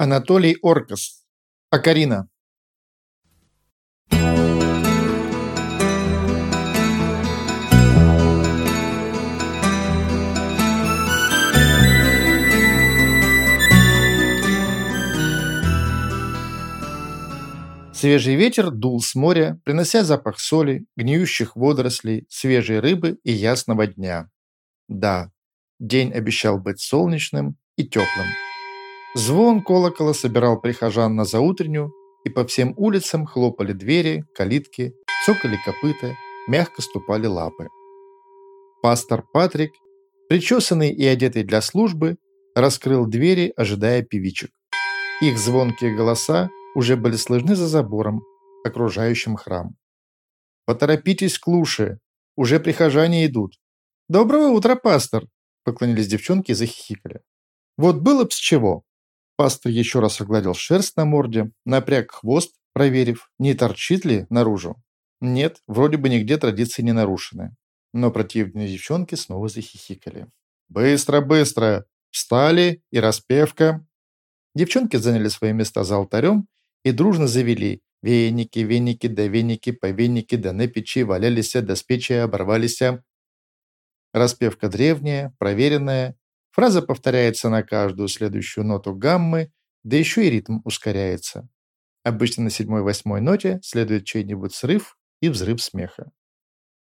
Анатолий Оркас. Акарина. Свежий ветер дул с моря, принося запах соли, гниющих водорослей, свежей рыбы и ясного дня. Да, день обещал быть солнечным и теплым. Звон колокола собирал прихожан на заутреннюю, и по всем улицам хлопали двери, калитки, цокали копыта, мягко ступали лапы. Пастор Патрик, причесанный и одетый для службы, раскрыл двери, ожидая певичек. Их звонкие голоса уже были слышны за забором, окружающим храм. «Поторопитесь к луше, уже прихожане идут». «Доброго утра, пастор!» – поклонились девчонки и захихикали. «Вот было б с чего!» Пастор еще раз огладил шерсть на морде, напряг хвост, проверив, не торчит ли наружу. Нет, вроде бы нигде традиции не нарушены. Но противные девчонки снова захихикали. «Быстро, быстро! Встали и распевка!» Девчонки заняли свои места за алтарем и дружно завели «Веники, веники, да веники, по веники, да на печи валялись, да с печи оборвались». Распевка древняя, проверенная, фраза повторяется на каждую следующую ноту гаммы, да еще и ритм ускоряется. Обычно на седьмой-восьмой ноте следует чей-нибудь срыв и взрыв смеха.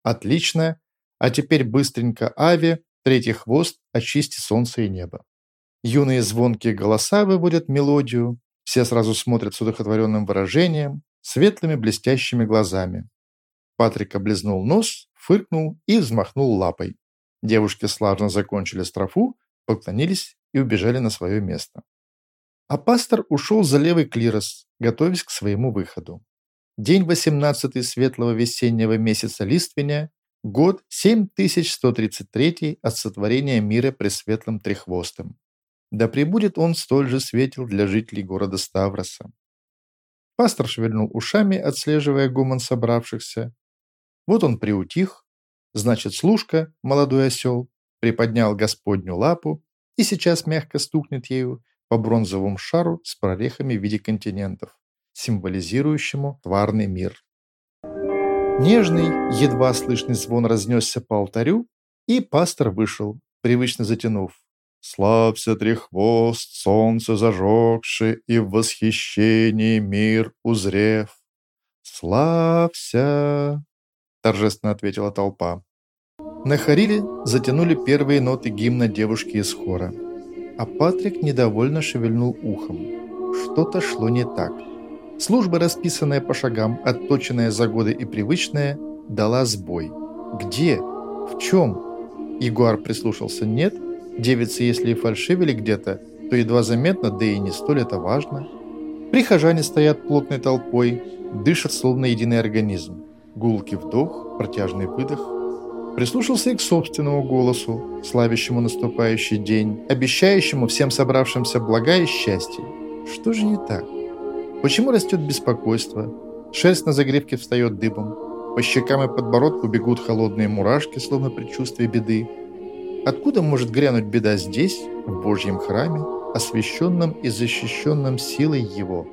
Отлично, а теперь быстренько Ави, третий хвост, очисти солнце и небо. Юные звонкие голоса выводят мелодию, все сразу смотрят с удохотворенным выражением, светлыми блестящими глазами. Патрик облизнул нос, фыркнул и взмахнул лапой. Девушки слажно закончили строфу, поклонились и убежали на свое место. А пастор ушел за левый клирос, готовясь к своему выходу. День 18 светлого весеннего месяца лиственя, год 7133 от сотворения мира пресветлым трехвостым. Да пребудет он столь же светел для жителей города Ставроса. Пастор шевельнул ушами, отслеживая гуман собравшихся. Вот он приутих, значит, служка, молодой осел, приподнял господню лапу и сейчас мягко стукнет ею по бронзовому шару с прорехами в виде континентов, символизирующему тварный мир. Нежный, едва слышный звон разнесся по алтарю, и пастор вышел, привычно затянув Славься трехвост, солнце зажегши, и в восхищении мир узрев. «Славься!» – торжественно ответила толпа. На Хариле затянули первые ноты гимна девушки из хора. А Патрик недовольно шевельнул ухом. Что-то шло не так. Служба, расписанная по шагам, отточенная за годы и привычная, дала сбой. Где? В чем? Егор прислушался. Нет? Девицы, если и фальшивили где-то, то едва заметно, да и не столь это важно. Прихожане стоят плотной толпой, дышат словно единый организм. Гулкий вдох, протяжный выдох. Прислушался и к собственному голосу, славящему наступающий день, обещающему всем собравшимся блага и счастье. Что же не так? Почему растет беспокойство? Шерсть на загривке встает дыбом. По щекам и подбородку бегут холодные мурашки, словно предчувствие беды. Откуда может грянуть беда здесь, в Божьем храме, освященном и защищенном силой Его?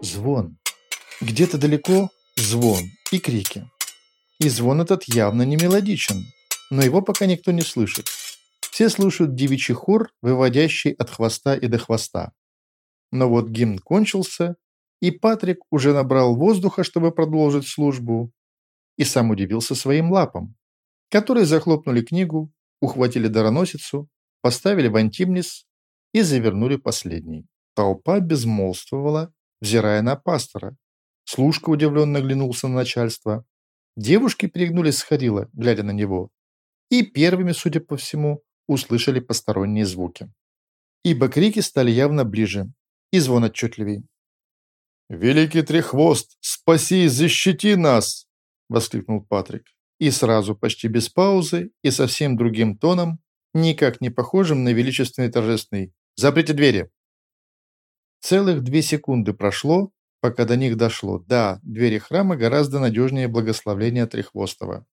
Звон. Где-то далеко звон и крики. И звон этот явно не мелодичен, но его пока никто не слышит. Все слушают девичий хор, выводящий от хвоста и до хвоста. Но вот гимн кончился, и Патрик уже набрал воздуха, чтобы продолжить службу, и сам удивился своим лапам, которые захлопнули книгу ухватили дароносицу, поставили в антимнис и завернули последний. Толпа безмолвствовала, взирая на пастора. Служка удивленно оглянулся на начальство. Девушки перегнулись с Харила, глядя на него. И первыми, судя по всему, услышали посторонние звуки. Ибо крики стали явно ближе, и звон отчетливей. «Великий Трехвост, спаси и защити нас!» – воскликнул Патрик. И сразу, почти без паузы и совсем другим тоном, никак не похожим на величественный торжественный «Заприте двери!». Целых две секунды прошло, пока до них дошло. Да, двери храма гораздо надежнее благословления Трехвостова.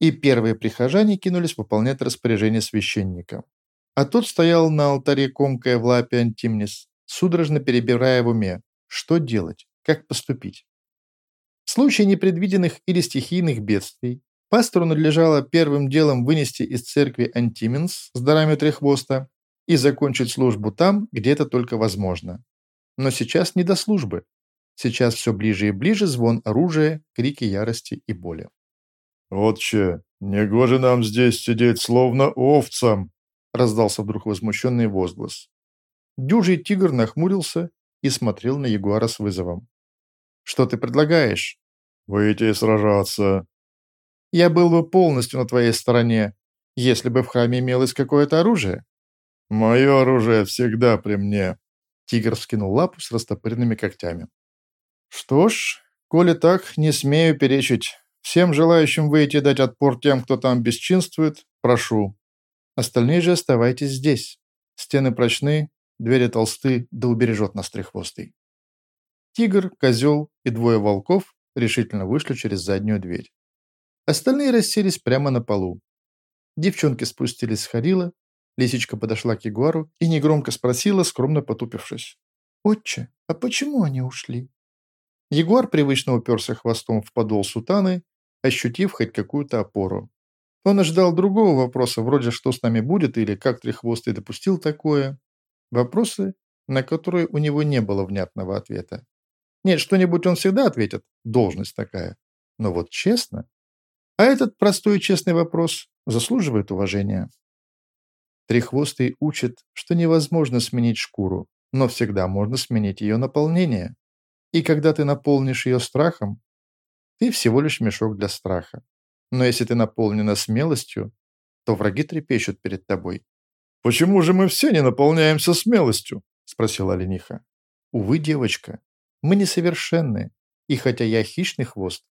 И первые прихожане кинулись выполнять распоряжение священника. А тот стоял на алтаре, комкая в лапе антимнис, судорожно перебирая в уме, что делать, как поступить. В случае непредвиденных или стихийных бедствий пастору надлежало первым делом вынести из церкви антименс с дарами трехвоста и закончить службу там, где это только возможно. Но сейчас не до службы. Сейчас все ближе и ближе звон оружия, крики ярости и боли. «Отче, негоже нам здесь сидеть словно овцам!» раздался вдруг возмущенный возглас. Дюжий тигр нахмурился и смотрел на Ягуара с вызовом. «Что ты предлагаешь?» «Выйти и сражаться». «Я был бы полностью на твоей стороне, если бы в храме имелось какое-то оружие». «Мое оружие всегда при мне». Тигр вскинул лапу с растопыренными когтями. «Что ж, коли так, не смею перечить. Всем желающим выйти дать отпор тем, кто там бесчинствует, прошу. Остальные же оставайтесь здесь. Стены прочны, двери толсты, да убережет нас треххвостый. Тигр, козел и двое волков решительно вышли через заднюю дверь. Остальные расселись прямо на полу. Девчонки спустились с Харила, Лисичка подошла к Ягуару и негромко спросила, скромно потупившись. «Отче, а почему они ушли?» Ягуар привычно уперся хвостом в подол сутаны ощутив хоть какую-то опору. Он ожидал другого вопроса, вроде «что с нами будет?» или «как Трехвостый допустил такое?» Вопросы, на которые у него не было внятного ответа. Нет, что-нибудь он всегда ответит, должность такая. Но вот честно? А этот простой и честный вопрос заслуживает уважения. Трехвостый учит, что невозможно сменить шкуру, но всегда можно сменить ее наполнение. И когда ты наполнишь ее страхом, ты всего лишь мешок для страха. Но если ты наполнена смелостью, то враги трепещут перед тобой. «Почему же мы все не наполняемся смелостью?» – спросила олениха. «Увы, девочка, мы несовершенны, и хотя я хищный хвост,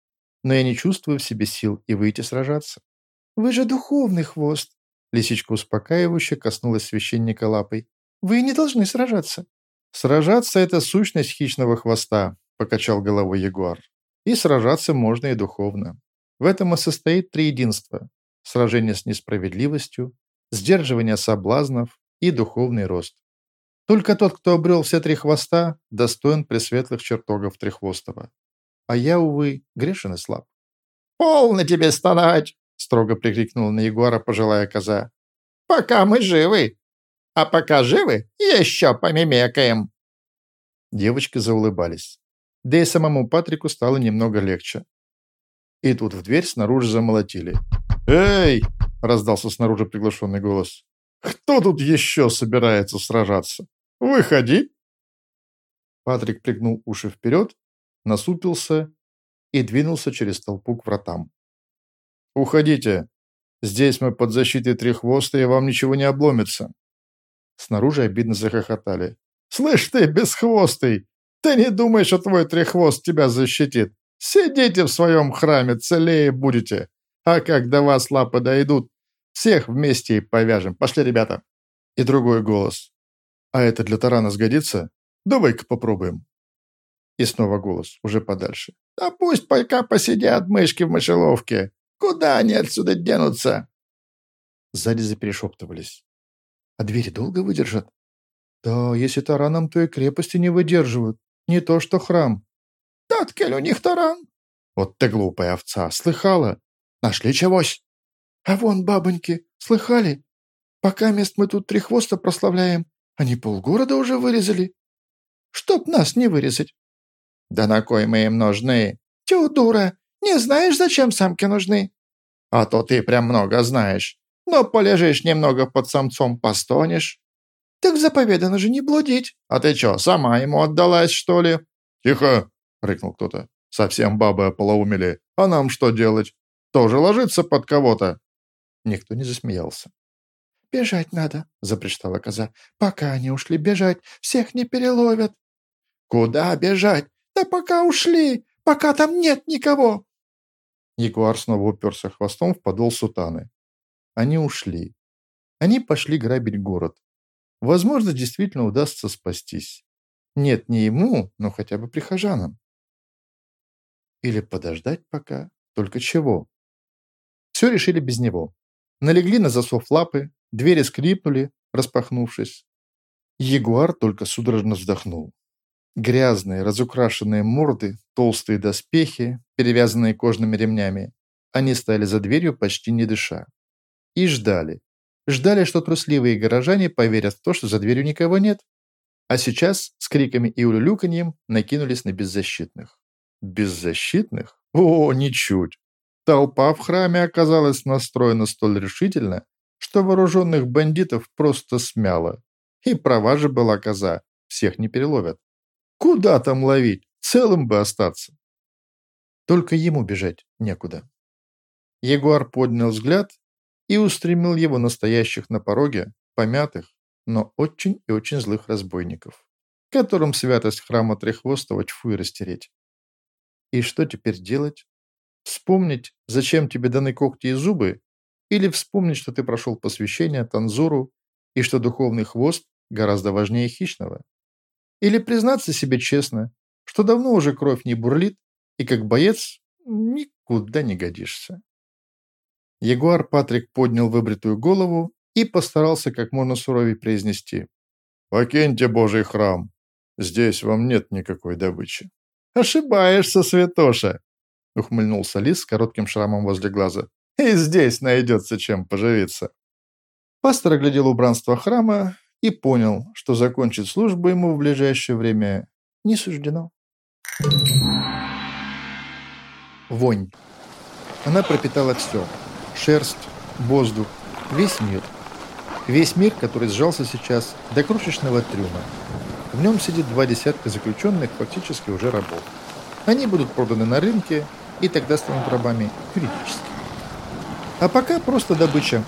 но я не чувствую в себе сил и выйти сражаться». «Вы же духовный хвост!» Лисичка успокаивающе коснулась священника лапой. «Вы не должны сражаться». «Сражаться – это сущность хищного хвоста», – покачал головой ягуар. И сражаться можно и духовно. В этом и состоит триединство – сражение с несправедливостью, сдерживание соблазнов и духовный рост. Только тот, кто обрел все три хвоста, достоин пресветлых чертогов Трехвостого. А я, увы, грешен и слаб. «Полно тебе стонать!» – строго прикрикнула на Егора пожилая коза. «Пока мы живы! А пока живы, еще помемекаем!» Девочки заулыбались да и самому Патрику стало немного легче. И тут в дверь снаружи замолотили. «Эй!» – раздался снаружи приглашенный голос. «Кто тут еще собирается сражаться? Выходи!» Патрик пригнул уши вперед, насупился и двинулся через толпу к вратам. «Уходите! Здесь мы под защитой треххвоста, и вам ничего не обломится!» Снаружи обидно захохотали. «Слышь ты, бесхвостый! Ты не думаешь, что твой треххвост тебя защитит? Сидите в своем храме, целее будете. А как до вас лапы дойдут, всех вместе и повяжем. Пошли, ребята. И другой голос. А это для тарана сгодится? Давай-ка попробуем. И снова голос, уже подальше. Да пусть пока посидят мышки в мышеловке. Куда они отсюда денутся? Сзади заперешептывались. А двери долго выдержат? Да, если тараном, то и крепости не выдерживают. Не то что храм. Таткель у них таран. Вот ты глупая овца, слыхала? Нашли чегось? А вон бабоньки, слыхали? Пока мест мы тут три хвоста прославляем, они полгорода уже вырезали. Чтоб нас не вырезать. Да на кой мы им нужны? Тю, дура, не знаешь, зачем самки нужны? А то ты прям много знаешь. Но полежишь немного под самцом, постонешь. «Так заповедано же не блудить». «А ты чё, сама ему отдалась, что ли?» «Тихо!» — рыкнул кто-то. «Совсем бабы ополоумели. А нам что делать? Тоже ложиться под кого-то?» Никто не засмеялся. «Бежать надо», — запричитала коза. «Пока они ушли бежать, всех не переловят». «Куда бежать? Да пока ушли, пока там нет никого». Ягуар снова уперся хвостом в подол сутаны. Они ушли. Они пошли грабить город. Возможно, действительно удастся спастись. Нет, не ему, но хотя бы прихожанам. Или подождать пока. Только чего? Все решили без него. Налегли на засов лапы, двери скрипнули, распахнувшись. Ягуар только судорожно вздохнул. Грязные, разукрашенные морды, толстые доспехи, перевязанные кожными ремнями. Они стояли за дверью, почти не дыша. И ждали. Ждали, что трусливые горожане поверят в то, что за дверью никого нет. А сейчас с криками и улюлюканьем накинулись на беззащитных. Беззащитных? О, ничуть! Толпа в храме оказалась настроена столь решительно, что вооруженных бандитов просто смяло. И права же была коза, всех не переловят. Куда там ловить? Целым бы остаться. Только ему бежать некуда. Егуар поднял взгляд и устремил его настоящих на пороге, помятых, но очень и очень злых разбойников, которым святость храма Трехвостого тьфу и растереть. И что теперь делать? Вспомнить, зачем тебе даны когти и зубы, или вспомнить, что ты прошел посвящение Танзуру и что духовный хвост гораздо важнее хищного? Или признаться себе честно, что давно уже кровь не бурлит, и как боец никуда не годишься? Ягуар Патрик поднял выбритую голову и постарался как можно суровее произнести. «Покиньте Божий храм. Здесь вам нет никакой добычи». «Ошибаешься, святоша!» — ухмыльнулся лис с коротким шрамом возле глаза. «И здесь найдется чем поживиться». Пастор оглядел убранство храма и понял, что закончить службу ему в ближайшее время не суждено. Вонь. Она пропитала все. Шерсть, воздух, весь мир. Весь мир, который сжался сейчас до крошечного трюма. В нем сидит два десятка заключенных, фактически уже рабов. Они будут проданы на рынке, и тогда станут рабами юридически. А пока просто добыча.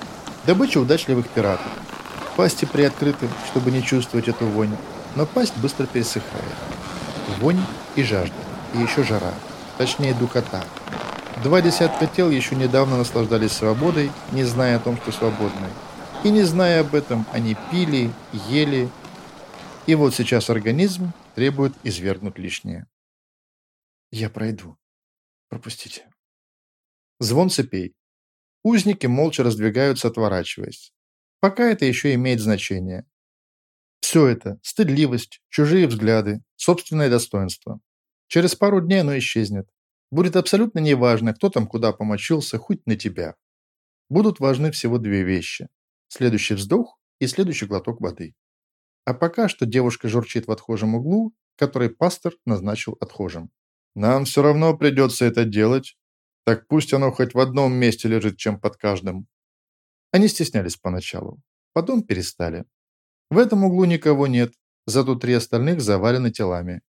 Добыча удачливых пиратов. Пасти приоткрыты, чтобы не чувствовать эту вонь, но пасть быстро пересыхает. Вонь и жажда, и еще жара, точнее духота. Два десятка тел еще недавно наслаждались свободой, не зная о том, что свободны. И не зная об этом, они пили, ели. И вот сейчас организм требует извергнуть лишнее. Я пройду. Пропустите. Звон цепей. Узники молча раздвигаются, отворачиваясь. Пока это еще имеет значение. Все это – стыдливость, чужие взгляды, собственное достоинство. Через пару дней оно исчезнет. Будет абсолютно неважно, кто там куда помочился, хоть на тебя. Будут важны всего две вещи следующий вздох и следующий глоток воды. А пока что девушка журчит в отхожем углу, который пастор назначил отхожим. «Нам все равно придется это делать, так пусть оно хоть в одном месте лежит, чем под каждым». Они стеснялись поначалу, потом перестали. В этом углу никого нет, зато три остальных завалены телами.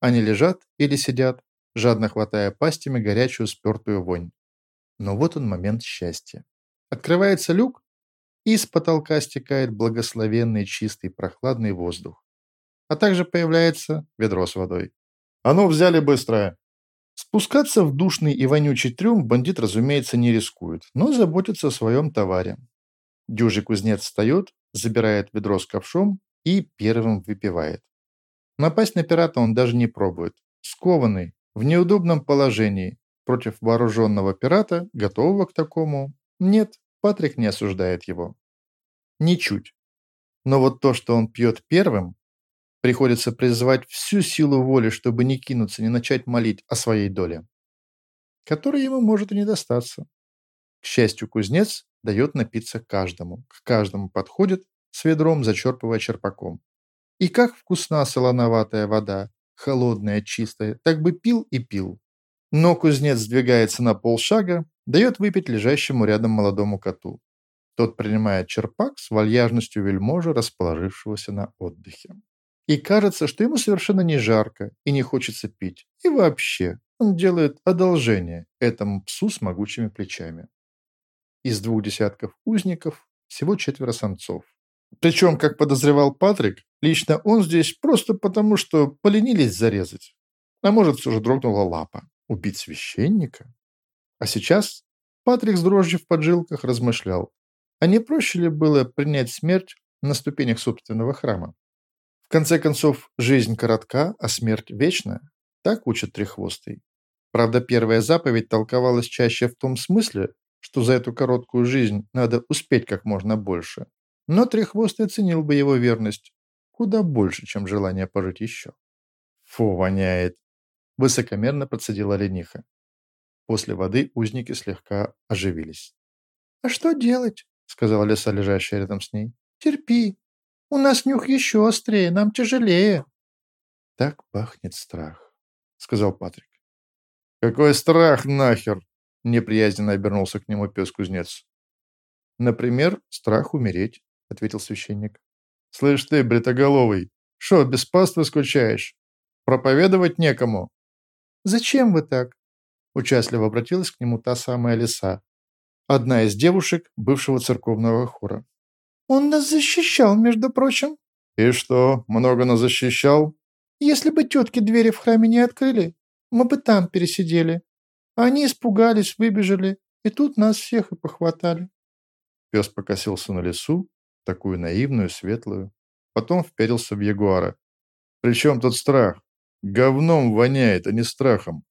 Они лежат или сидят, жадно хватая пастями горячую спертую вонь. Но вот он момент счастья. Открывается люк, и с потолка стекает благословенный чистый прохладный воздух. А также появляется ведро с водой. «А ну, взяли быстро!» Спускаться в душный и вонючий трюм бандит, разумеется, не рискует, но заботится о своем товаре. Дюжий кузнец встает, забирает ведро с ковшом и первым выпивает. Напасть на пирата он даже не пробует. Скованный, в неудобном положении, против вооруженного пирата, готового к такому, нет. Патрик не осуждает его. Ничуть. Но вот то, что он пьет первым, приходится призывать всю силу воли, чтобы не кинуться, не начать молить о своей доле, которой ему может и не достаться. К счастью, кузнец дает напиться каждому, к каждому подходит, с ведром зачерпывая черпаком. И как вкусна солоноватая вода, холодная, чистая, так бы пил и пил. Но кузнец сдвигается на полшага, дает выпить лежащему рядом молодому коту. Тот принимает черпак с вальяжностью вельможи, расположившегося на отдыхе. И кажется, что ему совершенно не жарко и не хочется пить. И вообще, он делает одолжение этому псу с могучими плечами. Из двух десятков узников всего четверо самцов. Причем, как подозревал Патрик, лично он здесь просто потому, что поленились зарезать. А может, все же дрогнула лапа. Убить священника? А сейчас Патрик с дрожью в поджилках размышлял, а не проще ли было принять смерть на ступенях собственного храма? В конце концов, жизнь коротка, а смерть вечна. Так учат Трехвостый. Правда, первая заповедь толковалась чаще в том смысле, что за эту короткую жизнь надо успеть как можно больше. Но Трехвостый оценил бы его верность. Куда больше, чем желание пожить еще. «Фу, воняет!» – высокомерно процедила лениха. После воды узники слегка оживились. «А что делать?» – сказала лиса, лежащая рядом с ней. «Терпи. У нас нюх еще острее, нам тяжелее». «Так пахнет страх», – сказал Патрик. «Какой страх нахер?» – неприязненно обернулся к нему пес-кузнец. «Например, страх умереть», – ответил священник. «Слышь ты, бритоголовый, шо, без паствы скучаешь? Проповедовать некому». «Зачем вы так?» – участливо обратилась к нему та самая лиса, одна из девушек бывшего церковного хора. «Он нас защищал, между прочим». «И что, много нас защищал?» «Если бы тетки двери в храме не открыли, мы бы там пересидели. Они испугались, выбежали, и тут нас всех и похватали». Пес покосился на лесу, такую наивную, светлую. Потом вперился в ягуара. «Причем тут страх? Говном воняет, а не страхом».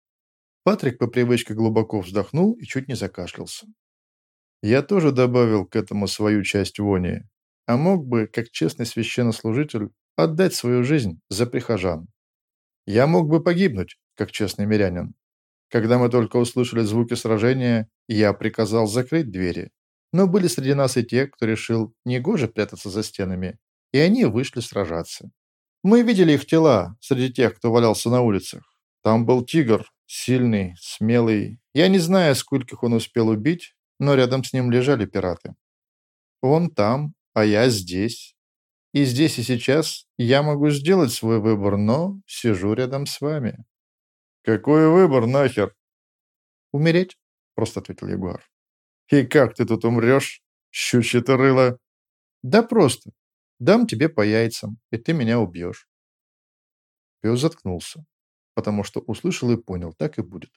Патрик по привычке глубоко вздохнул и чуть не закашлялся. Я тоже добавил к этому свою часть вони, а мог бы, как честный священнослужитель, отдать свою жизнь за прихожан. Я мог бы погибнуть, как честный мирянин. Когда мы только услышали звуки сражения, я приказал закрыть двери. Но были среди нас и те, кто решил негоже прятаться за стенами, и они вышли сражаться. Мы видели их тела среди тех, кто валялся на улицах. Там был тигр, сильный, смелый. Я не знаю, скольких он успел убить, но рядом с ним лежали пираты. Он там, а я здесь. И здесь и сейчас я могу сделать свой выбор, но сижу рядом с вами. Какой выбор нахер? Умереть, просто ответил Ягуар. И как ты тут умрешь, щучье ты рыло? Да просто. Дам тебе по яйцам, и ты меня убьешь. Пес заткнулся, потому что услышал и понял, так и будет.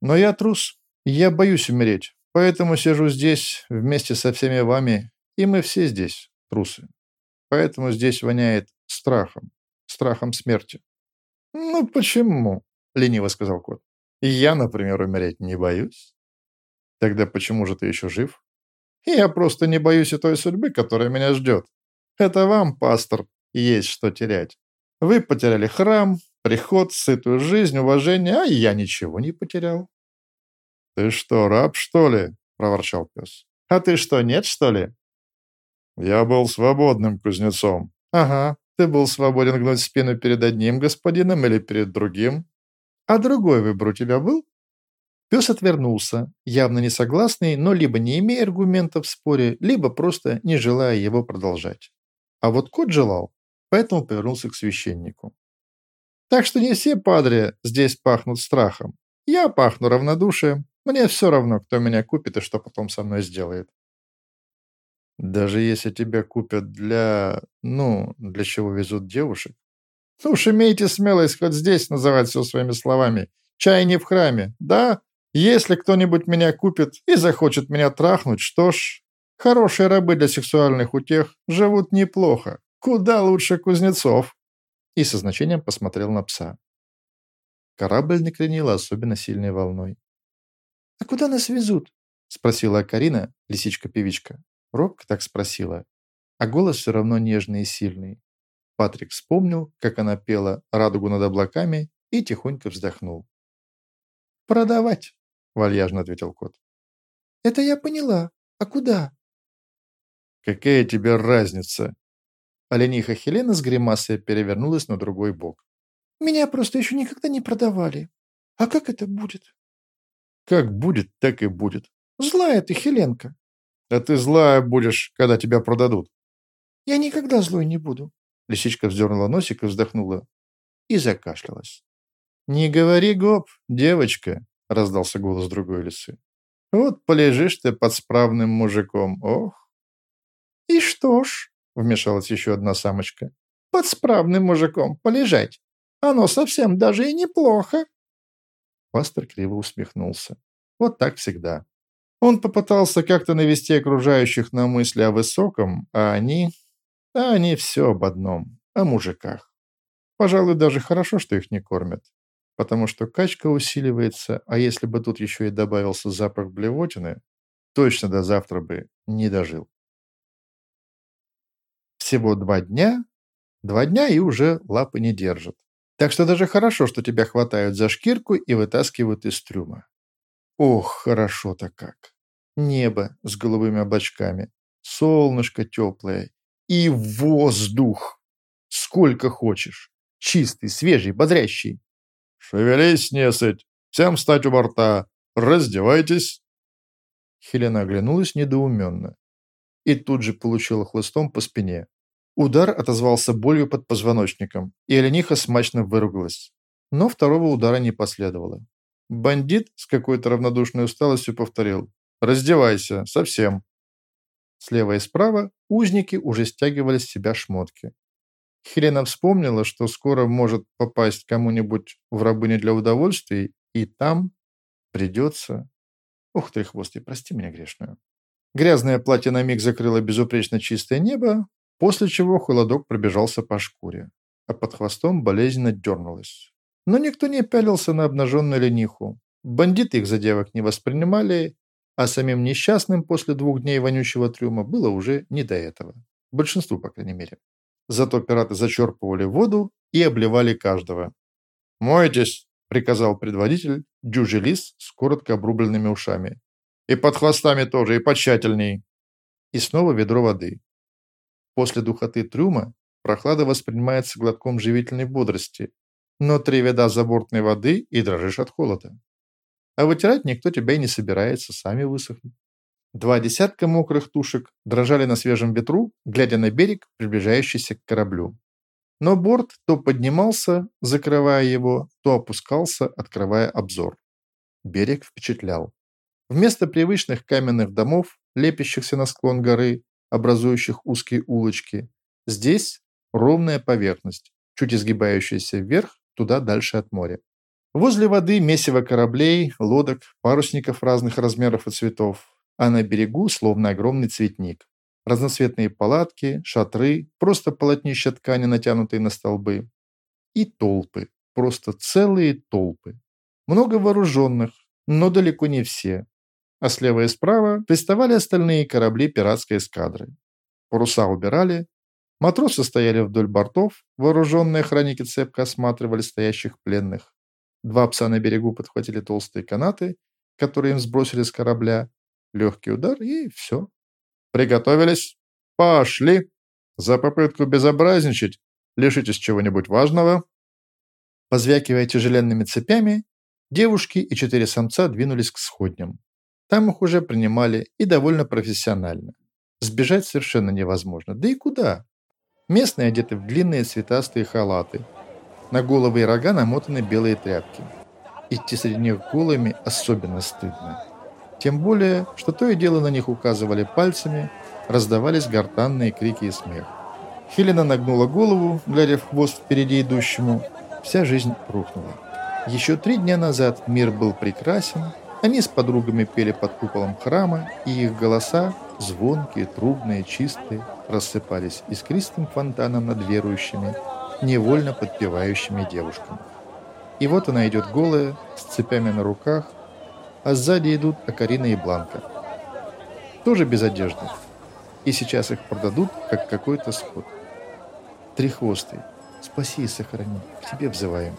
Но я трус, я боюсь умереть, Поэтому сижу здесь вместе со всеми вами, и мы все здесь, трусы. Поэтому здесь воняет страхом, страхом смерти. «Ну почему?» – лениво сказал кот. «Я, например, умереть не боюсь». «Тогда почему же ты еще жив?» «Я просто не боюсь и той судьбы, которая меня ждет. Это вам, пастор, есть что терять. Вы потеряли храм, приход, сытую жизнь, уважение, а я ничего не потерял. «Ты что, раб, что ли?» – проворчал пес. «А ты что, нет, что ли?» «Я был свободным кузнецом». «Ага, ты был свободен гнуть спину перед одним господином или перед другим. А другой выбор у тебя был?» Пес отвернулся, явно не согласный, но либо не имея аргументов в споре, либо просто не желая его продолжать. А вот кот желал, поэтому повернулся к священнику. «Так что не все падре здесь пахнут страхом. Я пахну равнодушием, мне все равно, кто меня купит и что потом со мной сделает. Даже если тебя купят для... Ну, для чего везут девушек? Ну уж имейте смелость хоть здесь называть все своими словами. Чай не в храме. Да, если кто-нибудь меня купит и захочет меня трахнуть, что ж, хорошие рабы для сексуальных утех живут неплохо. Куда лучше кузнецов. И со значением посмотрел на пса. Корабль накренило особенно сильной волной. «А куда нас везут?» – спросила Карина, лисичка-певичка. Робко так спросила, а голос все равно нежный и сильный. Патрик вспомнил, как она пела «Радугу над облаками» и тихонько вздохнул. «Продавать», – вальяжно ответил кот. «Это я поняла. А куда?» «Какая тебе разница?» Олениха Хелена с гримасой перевернулась на другой бок. «Меня просто еще никогда не продавали. А как это будет?» Как будет, так и будет. Злая ты, Хеленка. А ты злая будешь, когда тебя продадут. Я никогда злой не буду. Лисичка вздернула носик и вздохнула. И закашлялась. «Не говори гоп, девочка», — раздался голос другой лисы. «Вот полежишь ты под справным мужиком, ох». «И что ж», — вмешалась еще одна самочка, — «под справным мужиком полежать. Оно совсем даже и неплохо». Пастор криво усмехнулся. Вот так всегда. Он попытался как-то навести окружающих на мысли о высоком, а они... А они все об одном, о мужиках. Пожалуй, даже хорошо, что их не кормят. Потому что качка усиливается, а если бы тут еще и добавился запах блевотины, точно до завтра бы не дожил. Всего два дня, Два дня и уже лапы не держат. Так что даже хорошо, что тебя хватают за шкирку и вытаскивают из трюма. Ох, хорошо-то как. Небо с голубыми облачками, солнышко теплое и воздух. Сколько хочешь. Чистый, свежий, бодрящий. «Шевелись, несыть! Всем встать у борта! Раздевайтесь!» Хелена оглянулась недоуменно и тут же получила хлыстом по спине. Удар отозвался болью под позвоночником, и олениха смачно выругалась. Но второго удара не последовало. Бандит с какой-то равнодушной усталостью повторил «Раздевайся, совсем». Слева и справа узники уже стягивали с себя шмотки. Хелена вспомнила, что скоро может попасть кому-нибудь в рабыни для удовольствий, и там придется... Ух ты, хвостый, прости меня грешную. Грязное платье на миг закрыло безупречно чистое небо, после чего холодок пробежался по шкуре, а под хвостом болезненно дернулось. Но никто не пялился на обнаженную лениху. Бандиты их за девок не воспринимали, а самим несчастным после двух дней вонючего трюма было уже не до этого. Большинству, по крайней мере. Зато пираты зачерпывали воду и обливали каждого. «Мойтесь!» – приказал предводитель, дюжий лис с коротко обрубленными ушами. «И под хвостами тоже, и потщательней!» И снова ведро воды. После духоты трюма прохлада воспринимается глотком живительной бодрости, но три вида забортной воды и дрожишь от холода. А вытирать никто тебя и не собирается, сами высохнут. Два десятка мокрых тушек дрожали на свежем ветру, глядя на берег, приближающийся к кораблю. Но борт то поднимался, закрывая его, то опускался, открывая обзор. Берег впечатлял. Вместо привычных каменных домов, лепящихся на склон горы, образующих узкие улочки, здесь ровная поверхность, чуть изгибающаяся вверх туда дальше от моря. Возле воды месиво кораблей, лодок, парусников разных размеров и цветов, а на берегу словно огромный цветник. Разноцветные палатки, шатры, просто полотнища ткани, натянутые на столбы. И толпы, просто целые толпы. Много вооруженных, но далеко не все. А слева и справа приставали остальные корабли пиратской эскадры. Паруса убирали, Матросы стояли вдоль бортов, вооруженные охранники цепко осматривали стоящих пленных. Два пса на берегу подхватили толстые канаты, которые им сбросили с корабля. Легкий удар и все. Приготовились. Пошли. За попытку безобразничать лишитесь чего-нибудь важного. Позвякивая тяжеленными цепями, девушки и четыре самца двинулись к сходням. Там их уже принимали и довольно профессионально. Сбежать совершенно невозможно. Да и куда? Местные одеты в длинные цветастые халаты. На головы и рога намотаны белые тряпки. Идти среди них голыми особенно стыдно. Тем более, что то и дело на них указывали пальцами, раздавались гортанные крики и смех. Хелена нагнула голову, глядя в хвост впереди идущему. Вся жизнь рухнула. Еще три дня назад мир был прекрасен, они с подругами пели под куполом храма, и их голоса, звонкие, трубные, чистые, рассыпались искристым фонтаном над верующими, невольно подпевающими девушками. И вот она идет голая, с цепями на руках, а сзади идут Акарина и Бланка. Тоже без одежды. И сейчас их продадут, как какой-то скот. Треххвостый, спаси и сохрани, к тебе взываем.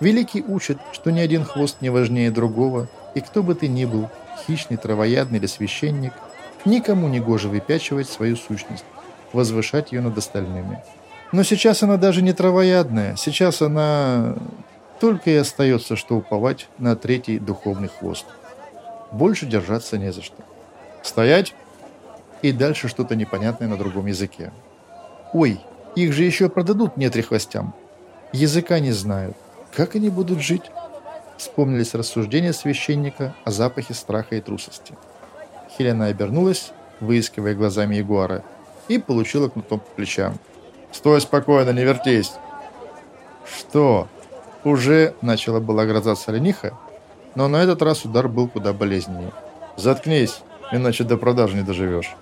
Великий учит, что ни один хвост не важнее другого, и кто бы ты ни был, хищный, травоядный или священник – Никому не гоже выпячивать свою сущность, возвышать ее над остальными. Но сейчас она даже не травоядная, сейчас она только и остается, что уповать на третий духовный хвост. Больше держаться не за что. Стоять! И дальше что-то непонятное на другом языке. Ой, их же еще продадут нетрехвостям. Языка не знают. Как они будут жить? Вспомнились рассуждения священника о запахе страха и трусости. Хелена обернулась, выискивая глазами Ягуара, и получила кнутом по плечам. «Стой спокойно, не вертись!» «Что?» Уже начала была огрызаться лениха, но на этот раз удар был куда болезненнее. «Заткнись, иначе до продажи не доживешь».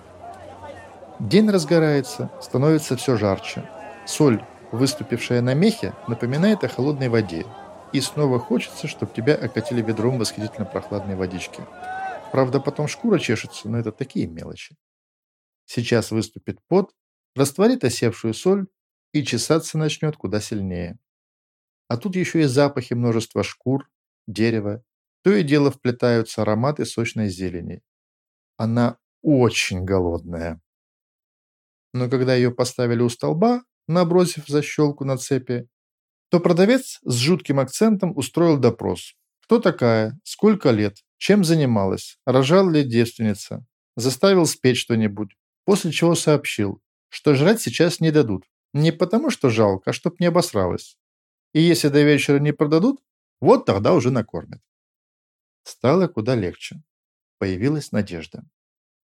День разгорается, становится все жарче. Соль, выступившая на мехе, напоминает о холодной воде. И снова хочется, чтобы тебя окатили ведром восхитительно прохладной водички. Правда, потом шкура чешется, но это такие мелочи. Сейчас выступит пот, растворит осевшую соль, и чесаться начнет куда сильнее. А тут еще и запахи множества шкур, дерева, то и дело вплетаются ароматы сочной зелени. Она очень голодная. Но когда ее поставили у столба, набросив защелку на цепи, то продавец с жутким акцентом устроил допрос. Кто такая, сколько лет, чем занималась, рожала ли девственница, заставил спеть что-нибудь, после чего сообщил, что жрать сейчас не дадут. Не потому, что жалко, а чтоб не обосралась. И если до вечера не продадут, вот тогда уже накормят. Стало куда легче. Появилась надежда.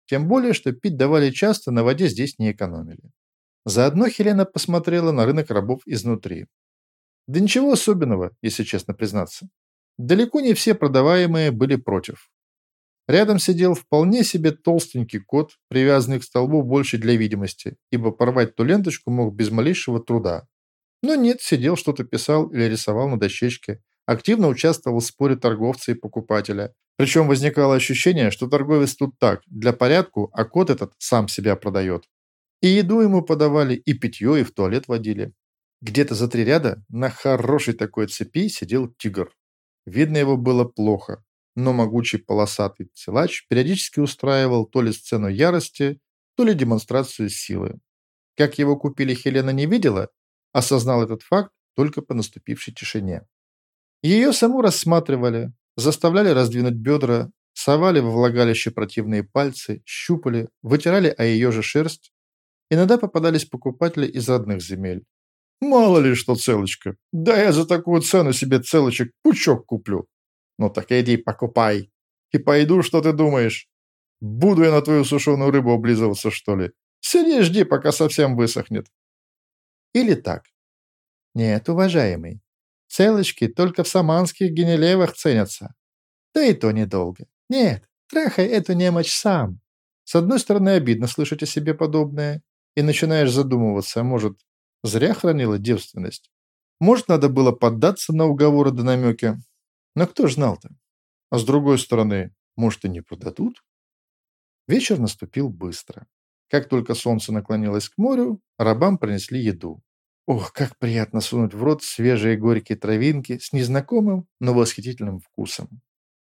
Тем более, что пить давали часто, на воде здесь не экономили. Заодно Хелена посмотрела на рынок рабов изнутри. Да ничего особенного, если честно признаться. Далеко не все продаваемые были против. Рядом сидел вполне себе толстенький кот, привязанный к столбу больше для видимости, ибо порвать ту ленточку мог без малейшего труда. Но нет, сидел, что-то писал или рисовал на дощечке, активно участвовал в споре торговца и покупателя. Причем возникало ощущение, что торговец тут так, для порядку, а кот этот сам себя продает. И еду ему подавали, и питье, и в туалет водили. Где-то за три ряда на хорошей такой цепи сидел тигр. Видно его было плохо, но могучий полосатый силач периодически устраивал то ли сцену ярости, то ли демонстрацию силы. Как его купили, Хелена не видела, осознал этот факт только по наступившей тишине. Ее саму рассматривали, заставляли раздвинуть бедра, совали во влагалище противные пальцы, щупали, вытирали о ее же шерсть. Иногда попадались покупатели из родных земель. «Мало ли что, целочка, да я за такую цену себе целочек пучок куплю». «Ну так иди покупай. И пойду, что ты думаешь? Буду я на твою сушеную рыбу облизываться, что ли? Сиди жди, пока совсем высохнет». Или так. «Нет, уважаемый, Целочки только в саманских генелевах ценятся. Да и то недолго. Нет, трахай эту немочь сам. С одной стороны, обидно слышать о себе подобное, и начинаешь задумываться, может, зря хранила девственность. Может, надо было поддаться на уговоры да намеки. Но кто ж знал-то? А с другой стороны, может, и не продадут? Вечер наступил быстро. Как только солнце наклонилось к морю, рабам принесли еду. Ох, как приятно сунуть в рот свежие горькие травинки с незнакомым, но восхитительным вкусом.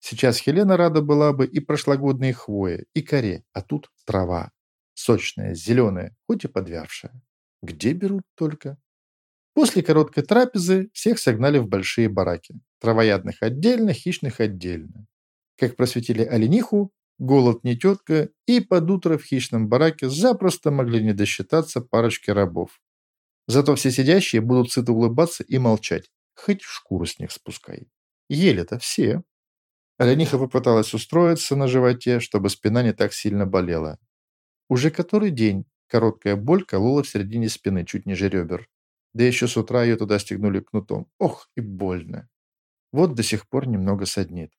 Сейчас Хелена рада была бы и прошлогодные хвои, и коре, а тут трава. Сочная, зеленая, хоть и подвявшая. Где берут только? После короткой трапезы всех согнали в большие бараки. Травоядных отдельно, хищных отдельно. Как просветили олениху, голод не тетка, и под утро в хищном бараке запросто могли не досчитаться парочки рабов. Зато все сидящие будут сыто улыбаться и молчать. Хоть шкуру с них спускай. Ели-то все. Олениха попыталась устроиться на животе, чтобы спина не так сильно болела. Уже который день короткая боль колола в середине спины, чуть ниже ребер. Да еще с утра ее туда стегнули кнутом. Ох, и больно. Вот до сих пор немного саднит.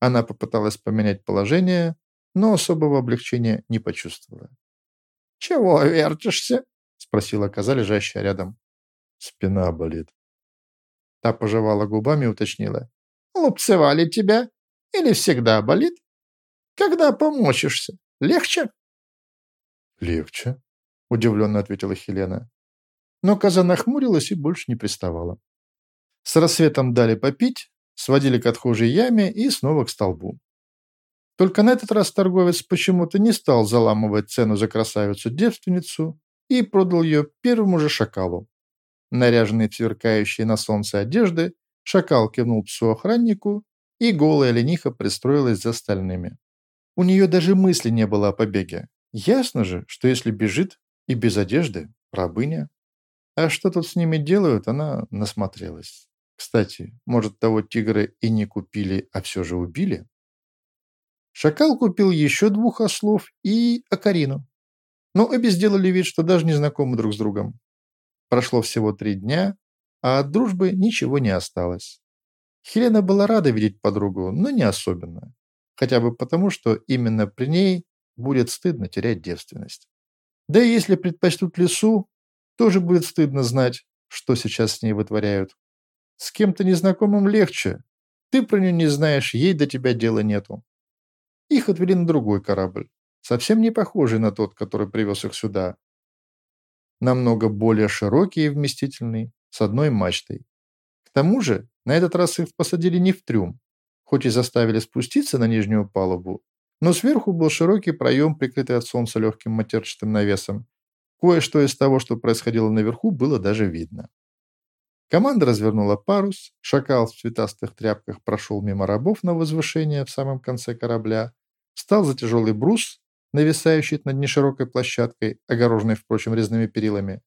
Она попыталась поменять положение, но особого облегчения не почувствовала. «Чего вертишься?» спросила коза, лежащая рядом. Спина болит. Та пожевала губами и уточнила. «Лупцевали тебя? Или всегда болит? Когда помочишься? Легче?» «Легче», — удивленно ответила Хелена. Но коза нахмурилась и больше не приставала. С рассветом дали попить, сводили к отхожей яме и снова к столбу. Только на этот раз торговец почему-то не стал заламывать цену за красавицу-девственницу, и продал ее первому же шакалу. Наряженный в сверкающие на солнце одежды, шакал кивнул псу-охраннику, и голая лениха пристроилась за остальными. У нее даже мысли не было о побеге. Ясно же, что если бежит и без одежды, рабыня. А что тут с ними делают, она насмотрелась. Кстати, может, того тигра и не купили, а все же убили? Шакал купил еще двух ослов и Акарину но обе сделали вид, что даже не знакомы друг с другом. Прошло всего три дня, а от дружбы ничего не осталось. Хелена была рада видеть подругу, но не особенно. Хотя бы потому, что именно при ней будет стыдно терять девственность. Да и если предпочтут лесу, тоже будет стыдно знать, что сейчас с ней вытворяют. С кем-то незнакомым легче. Ты про нее не знаешь, ей до тебя дела нету. Их отвели на другой корабль совсем не похожий на тот, который привез их сюда. намного более широкий и вместительный, с одной мачтой. К тому же, на этот раз их посадили не в трюм, хоть и заставили спуститься на нижнюю палубу, но сверху был широкий проем, прикрытый от солнца легким матерчатым навесом. Кое-что из того, что происходило наверху, было даже видно. Команда развернула парус, шакал в цветастых тряпках прошел мимо рабов на возвышение в самом конце корабля, встал за тяжелый брус, нависающий над неширокой площадкой, огороженной, впрочем, резными перилами.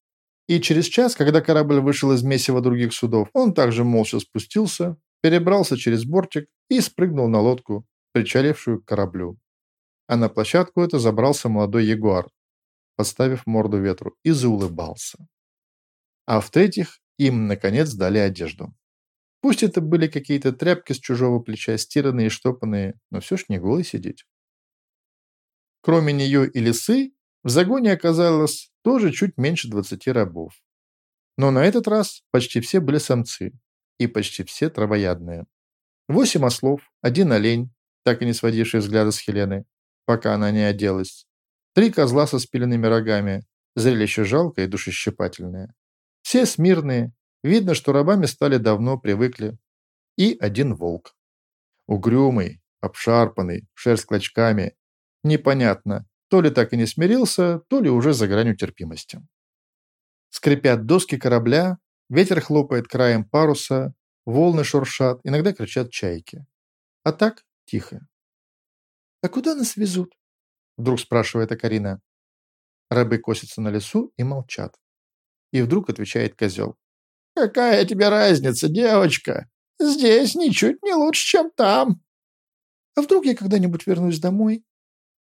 И через час, когда корабль вышел из месива других судов, он также молча спустился, перебрался через бортик и спрыгнул на лодку, причалившую к кораблю. А на площадку это забрался молодой ягуар, подставив морду ветру, и заулыбался. А в-третьих, им, наконец, дали одежду. Пусть это были какие-то тряпки с чужого плеча, стиранные и штопанные, но все ж не голый сидеть. Кроме нее и лисы, в загоне оказалось тоже чуть меньше 20 рабов. Но на этот раз почти все были самцы, и почти все травоядные. Восемь ослов, один олень, так и не сводивший взгляда с Хелены, пока она не оделась, три козла со спиленными рогами, зрелище жалкое и душещипательное. Все смирные, видно, что рабами стали давно привыкли. И один волк. Угрюмый, обшарпанный, шерсть клочками. Непонятно, то ли так и не смирился, то ли уже за гранью терпимости. Скрипят доски корабля, ветер хлопает краем паруса, волны шуршат, иногда кричат чайки. А так тихо. «А куда нас везут?» Вдруг спрашивает Акарина. Рабы косятся на лесу и молчат. И вдруг отвечает козел. «Какая тебе разница, девочка? Здесь ничуть не лучше, чем там». «А вдруг я когда-нибудь вернусь домой?»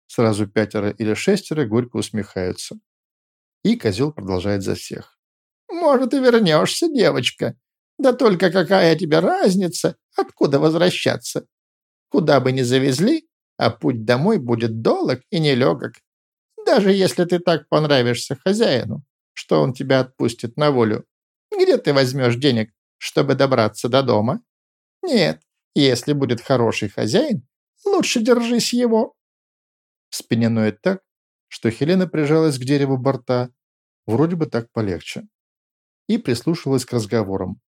Сразу пятеро или шестеро горько усмехаются. И козел продолжает за всех. «Может, и вернешься, девочка. Да только какая тебе разница, откуда возвращаться? Куда бы ни завезли, а путь домой будет долг и нелегок. Даже если ты так понравишься хозяину что он тебя отпустит на волю. Где ты возьмешь денег, чтобы добраться до дома? Нет, если будет хороший хозяин, лучше держись его. Спине ноет так, что Хелена прижалась к дереву борта, вроде бы так полегче, и прислушивалась к разговорам.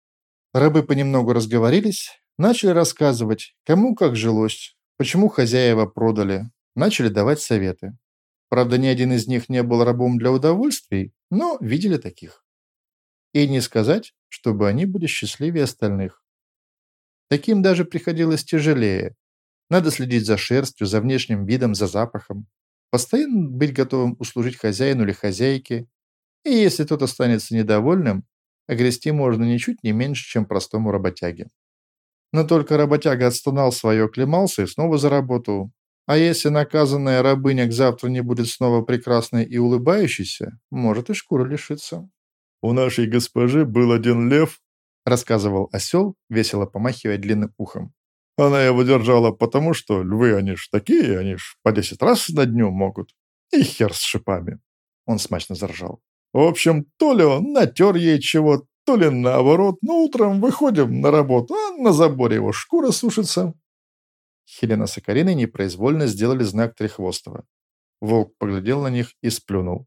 Рабы понемногу разговорились, начали рассказывать, кому как жилось, почему хозяева продали, начали давать советы. Правда, ни один из них не был рабом для удовольствий, но видели таких. И не сказать, чтобы они были счастливее остальных. Таким даже приходилось тяжелее. Надо следить за шерстью, за внешним видом, за запахом. Постоянно быть готовым услужить хозяину или хозяйке. И если тот останется недовольным, огрести можно ничуть не меньше, чем простому работяге. Но только работяга отстонал свое, клемался и снова за работу. А если наказанная рабыня к завтра не будет снова прекрасной и улыбающейся, может и шкура лишиться. «У нашей госпожи был один лев», — рассказывал осел, весело помахивая длинным ухом. «Она его держала потому, что львы, они ж такие, они ж по десять раз на дню могут. И хер с шипами». Он смачно заржал. «В общем, то ли он натер ей чего, то ли наоборот, но утром выходим на работу, а на заборе его шкура сушится, Хелена с Акариной непроизвольно сделали знак Трехвостого. Волк поглядел на них и сплюнул.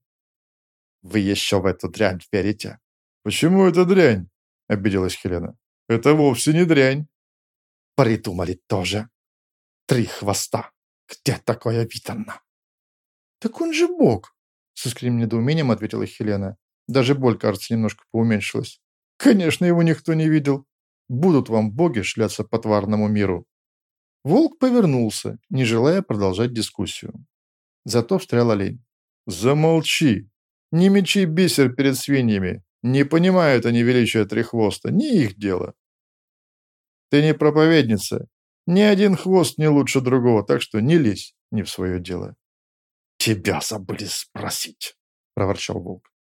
«Вы еще в эту дрянь верите?» «Почему это дрянь?» – обиделась Хелена. «Это вовсе не дрянь». «Придумали тоже. Три хвоста. Где такое видано?» «Так он же бог!» – с искренним недоумением ответила Хелена. Даже боль, кажется, немножко поуменьшилась. «Конечно, его никто не видел. Будут вам боги шляться по тварному миру, Волк повернулся, не желая продолжать дискуссию. Зато встрял олень. «Замолчи! Не мечи бисер перед свиньями! Не понимают они величия трехвоста, не их дело!» «Ты не проповедница. Ни один хвост не лучше другого, так что не лезь не в свое дело». «Тебя забыли спросить», — проворчал волк.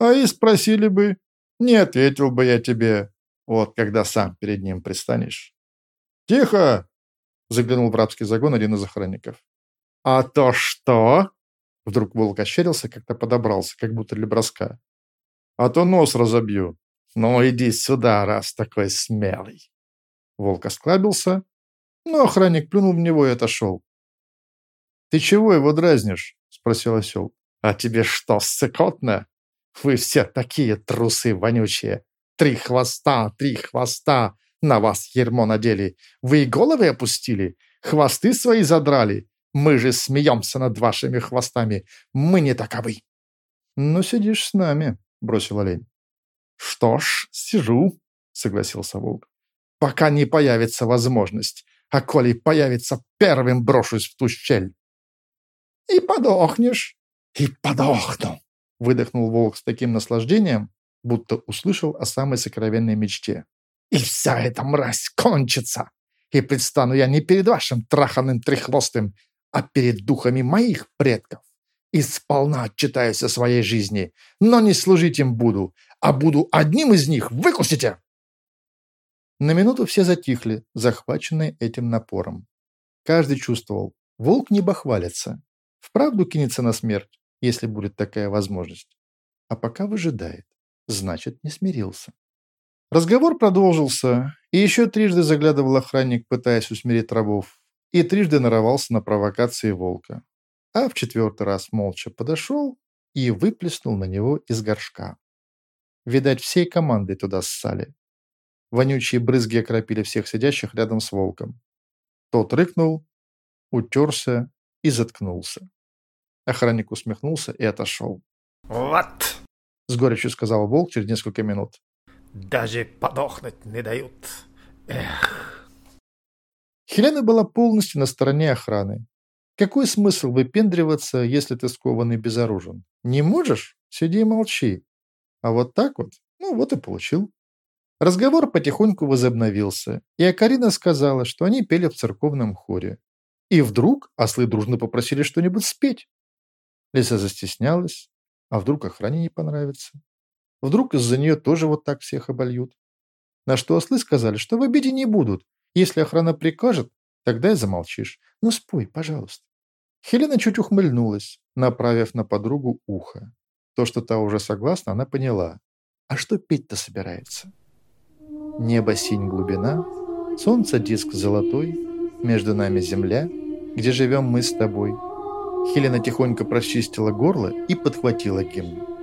«А и спросили бы. Не ответил бы я тебе, вот когда сам перед ним пристанешь». «Тихо!» Заглянул в рабский загон один из охранников. «А то что?» Вдруг волк ощерился, как-то подобрался, как будто для броска. «А то нос разобью». «Ну, иди сюда, раз такой смелый». Волк осклабился, но охранник плюнул в него и отошел. «Ты чего его дразнишь?» – спросил осел. «А тебе что, ссыкотно? Вы все такие трусы вонючие. Три хвоста, три хвоста. На вас ермо надели. Вы и головы опустили, хвосты свои задрали. Мы же смеемся над вашими хвостами. Мы не таковы. Ну, сидишь с нами, бросил олень. Что ж, сижу, согласился волк. Пока не появится возможность. А коли появится, первым брошусь в ту щель. И подохнешь. И подохну, выдохнул волк с таким наслаждением, будто услышал о самой сокровенной мечте. «И вся эта мразь кончится! И предстану я не перед вашим траханным треххвостым, а перед духами моих предков. И сполна отчитаюсь о своей жизни, но не служить им буду, а буду одним из них, выкусите!» На минуту все затихли, захваченные этим напором. Каждый чувствовал, волк не бахвалится, вправду кинется на смерть, если будет такая возможность. А пока выжидает значит, не смирился. Разговор продолжился, и еще трижды заглядывал охранник, пытаясь усмирить рабов, и трижды нарывался на провокации волка. А в четвертый раз молча подошел и выплеснул на него из горшка. Видать, всей командой туда ссали. Вонючие брызги окропили всех сидящих рядом с волком. Тот рыкнул, утерся и заткнулся. Охранник усмехнулся и отошел. «Вот!» с горечью сказал волк через несколько минут. Даже подохнуть не дают. Эх. Хелена была полностью на стороне охраны. Какой смысл выпендриваться, если ты скован и безоружен? Не можешь? Сиди и молчи. А вот так вот? Ну вот и получил. Разговор потихоньку возобновился, и Акарина сказала, что они пели в церковном хоре. И вдруг ослы дружно попросили что-нибудь спеть. Лиса застеснялась, а вдруг охране не понравится? Вдруг из-за нее тоже вот так всех обольют? На что ослы сказали, что в обиде не будут. Если охрана прикажет, тогда и замолчишь. Ну спой, пожалуйста. Хелена чуть ухмыльнулась, направив на подругу ухо. То, что та уже согласна, она поняла. А что петь-то собирается? Небо синь глубина, солнце диск золотой, между нами земля, где живем мы с тобой – Хелена тихонько прочистила горло и подхватила гимн.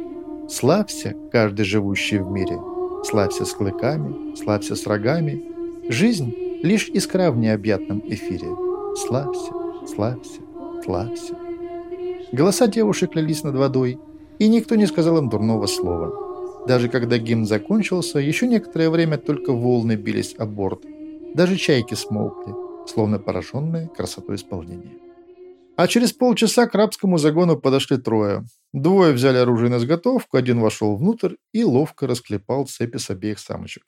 «Славься, каждый живущий в мире, славься с клыками, славься с рогами. Жизнь — лишь искра в необъятном эфире. Славься, славься, славься». Голоса девушек лились над водой, и никто не сказал им дурного слова. Даже когда гимн закончился, еще некоторое время только волны бились о борт. Даже чайки смолкли, словно пораженные красотой исполнения. А через полчаса к рабскому загону подошли трое. Двое взяли оружие на изготовку, один вошел внутрь и ловко расклепал цепи с обеих самочек.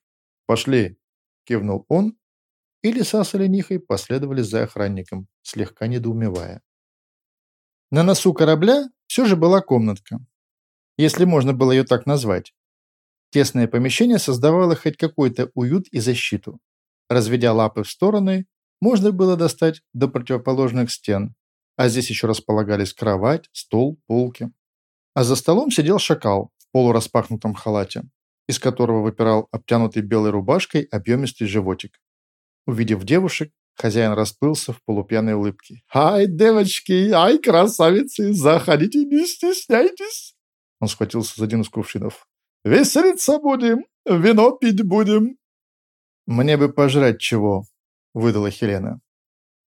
«Пошли!» – кивнул он, и лиса с оленихой последовали за охранником, слегка недоумевая. На носу корабля все же была комнатка, если можно было ее так назвать. Тесное помещение создавало хоть какой-то уют и защиту. Разведя лапы в стороны, можно было достать до противоположных стен, а здесь еще располагались кровать, стол, полки. А за столом сидел шакал в полураспахнутом халате, из которого выпирал обтянутый белой рубашкой объемистый животик. Увидев девушек, хозяин расплылся в полупьяной улыбке. «Ай, девочки, ай, красавицы, заходите, не стесняйтесь!» Он схватился за один из кувшинов. «Веселиться будем, вино пить будем!» «Мне бы пожрать чего», — выдала Хелена.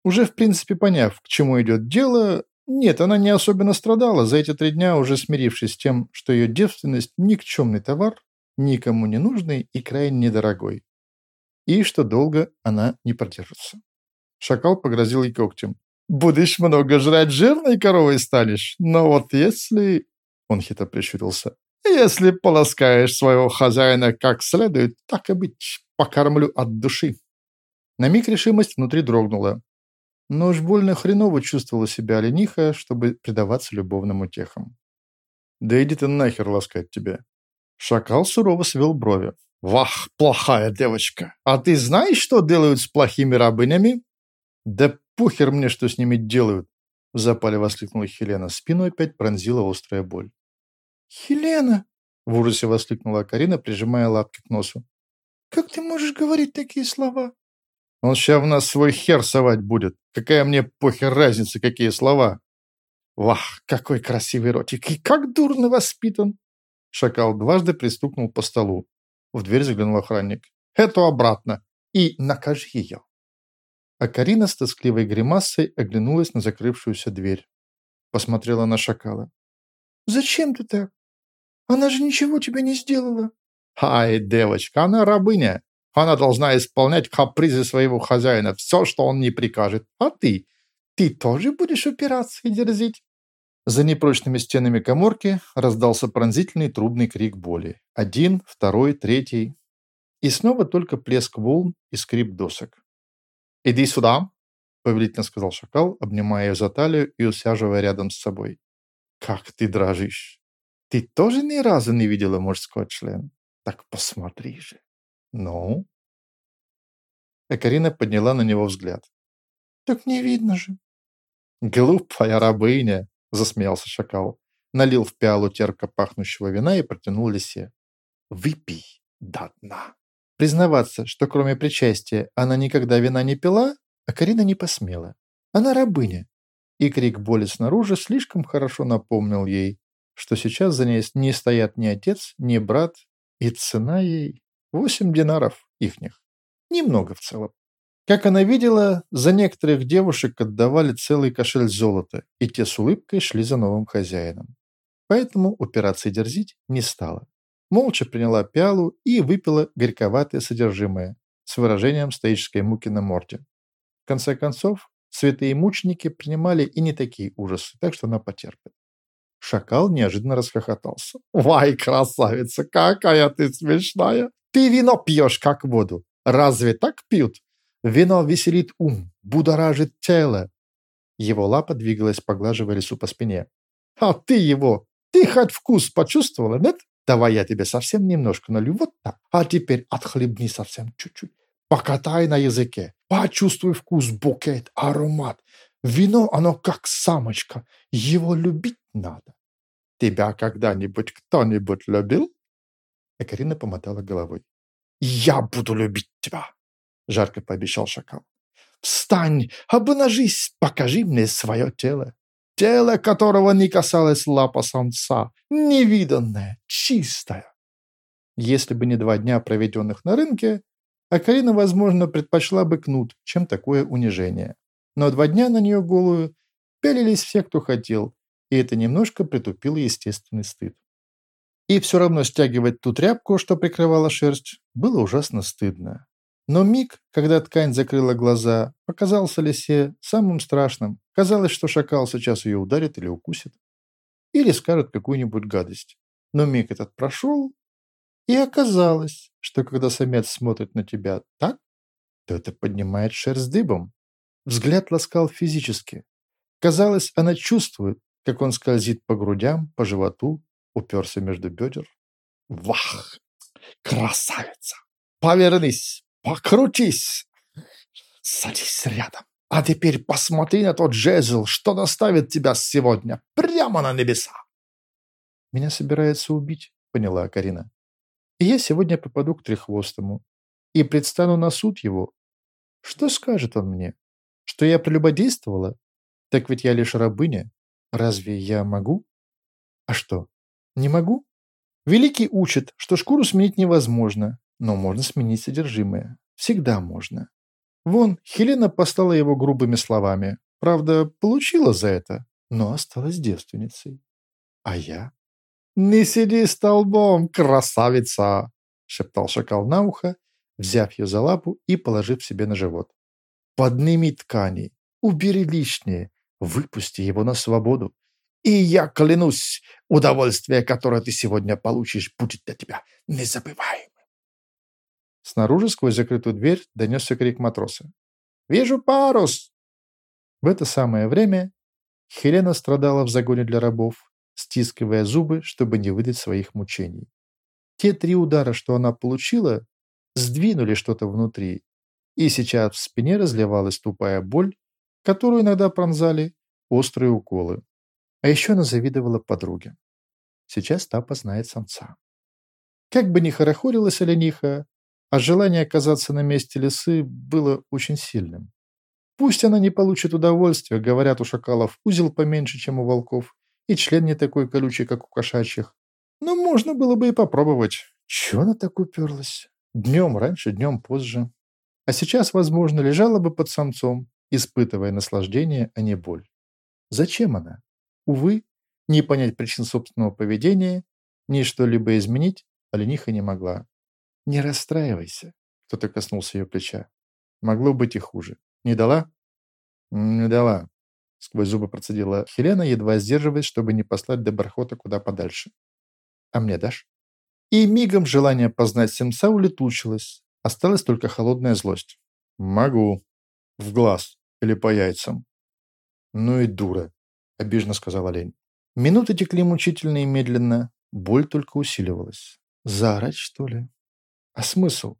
Уже в принципе поняв, к чему идет дело, нет, она не особенно страдала, за эти три дня уже смирившись с тем, что ее девственность – никчемный товар, никому не нужный и крайне недорогой. И что долго она не продержится. Шакал погрозил ей когтем. «Будешь много жрать, жирной коровой станешь. Но вот если...» Он хитро прищурился. «Если полоскаешь своего хозяина как следует, так и быть, покормлю от души». На миг решимость внутри дрогнула, но уж больно хреново чувствовала себя олениха, чтобы предаваться любовным утехам. «Да иди ты нахер ласкать тебя!» Шакал сурово свел брови. «Вах, плохая девочка! А ты знаешь, что делают с плохими рабынями?» «Да похер мне, что с ними делают!» В запале воскликнула Хелена. Спину опять пронзила острая боль. «Хелена!» В ужасе воскликнула Карина, прижимая лапки к носу. «Как ты можешь говорить такие слова?» Он сейчас в нас свой хер совать будет. Какая мне похер разница, какие слова. Вах, какой красивый ротик, и как дурно воспитан. Шакал дважды пристукнул по столу. В дверь заглянул охранник. «Эту обратно! И накажи ее!» А Карина с тоскливой гримасой оглянулась на закрывшуюся дверь. Посмотрела на шакала. «Зачем ты так? Она же ничего тебе не сделала». «Ай, девочка, она рабыня. Она должна исполнять капризы своего хозяина, все, что он не прикажет. А ты? Ты тоже будешь упираться и дерзить?» За непрочными стенами коморки раздался пронзительный трубный крик боли. Один, второй, третий. И снова только плеск волн и скрип досок. «Иди сюда!» — повелительно сказал шакал, обнимая ее за талию и усаживая рядом с собой. «Как ты дрожишь! Ты тоже ни разу не видела мужской член? Так посмотри же! Ну?» Экарина подняла на него взгляд. «Так не видно же!» «Глупая рабыня!» — засмеялся шакал. Налил в пиалу терпко пахнущего вина и протянул лисе. «Выпей до дна». Признаваться, что кроме причастия она никогда вина не пила, а Карина не посмела. Она рабыня. И крик боли снаружи слишком хорошо напомнил ей, что сейчас за ней не стоят ни отец, ни брат, и цена ей восемь динаров ихних. Немного в целом. Как она видела, за некоторых девушек отдавали целый кошель золота, и те с улыбкой шли за новым хозяином. Поэтому упираться и дерзить не стала. Молча приняла пиалу и выпила горьковатое содержимое с выражением стоической муки на морде. В конце концов, святые мученики принимали и не такие ужасы, так что она потерпит. Шакал неожиданно расхохотался. «Вай, красавица, какая ты смешная! Ты вино пьешь, как воду. Разве так пьют? Вино веселит ум, будоражит тело. Его лапа двигалась, поглаживая лесу по спине. А ты его, ты хоть вкус почувствовала, нет? Давай я тебе совсем немножко налью, вот так. А теперь отхлебни совсем чуть-чуть. Покатай на языке, почувствуй вкус, букет, аромат. Вино, оно как самочка, его любить надо. Тебя когда-нибудь кто-нибудь любил? Экарина помотала головой. Я буду любить тебя жарко пообещал шакал. «Встань, обнажись, покажи мне свое тело. Тело, которого не касалось лапа самца, невиданное, чистое». Если бы не два дня, проведенных на рынке, Акарина, возможно, предпочла бы кнут, чем такое унижение. Но два дня на нее голую пялились все, кто хотел, и это немножко притупило естественный стыд. И все равно стягивать ту тряпку, что прикрывала шерсть, было ужасно стыдно. Но миг, когда ткань закрыла глаза, показался Лисе самым страшным. Казалось, что шакал сейчас ее ударит или укусит. Или скажет какую-нибудь гадость. Но миг этот прошел, и оказалось, что когда самец смотрит на тебя так, то это поднимает шерсть дыбом. Взгляд ласкал физически. Казалось, она чувствует, как он скользит по грудям, по животу, уперся между бедер. Вах! Красавица! Повернись! Покрутись! Садись рядом. А теперь посмотри на тот жезл, что доставит тебя сегодня прямо на небеса. Меня собирается убить, поняла Карина. И я сегодня попаду к Трехвостому и предстану на суд его. Что скажет он мне? Что я прелюбодействовала? Так ведь я лишь рабыня. Разве я могу? А что, не могу? Великий учит, что шкуру сменить невозможно, но можно сменить содержимое. Всегда можно. Вон, Хелена послала его грубыми словами. Правда, получила за это, но осталась девственницей. А я? «Не сиди столбом, красавица!» — шептал шакал на ухо, взяв ее за лапу и положив себе на живот. «Подними ткани, убери лишнее, выпусти его на свободу. И я клянусь, удовольствие, которое ты сегодня получишь, будет для тебя незабываемым. Снаружи, сквозь закрытую дверь, донесся крик матроса. «Вижу парус!» В это самое время Хелена страдала в загоне для рабов, стискивая зубы, чтобы не выдать своих мучений. Те три удара, что она получила, сдвинули что-то внутри, и сейчас в спине разливалась тупая боль, которую иногда пронзали острые уколы. А еще она завидовала подруге. Сейчас та познает самца. Как бы ни хорохорилась олениха, а желание оказаться на месте лисы было очень сильным. Пусть она не получит удовольствия, говорят у шакалов, узел поменьше, чем у волков, и член не такой колючий, как у кошачьих. Но можно было бы и попробовать. Чего она так уперлась? Днем раньше, днем позже. А сейчас, возможно, лежала бы под самцом, испытывая наслаждение, а не боль. Зачем она? Увы, не понять причин собственного поведения, ни что-либо изменить олениха не могла. «Не расстраивайся», — кто-то коснулся ее плеча. «Могло быть и хуже. Не дала?» «Не дала», — сквозь зубы процедила Хелена, едва сдерживаясь, чтобы не послать Дебархота куда подальше. «А мне дашь?» И мигом желание познать Семса улетучилось. Осталась только холодная злость. «Могу. В глаз или по яйцам». «Ну и дура», — обиженно сказал олень. Минуты текли мучительно и медленно, боль только усиливалась. Заорать, что ли? А смысл?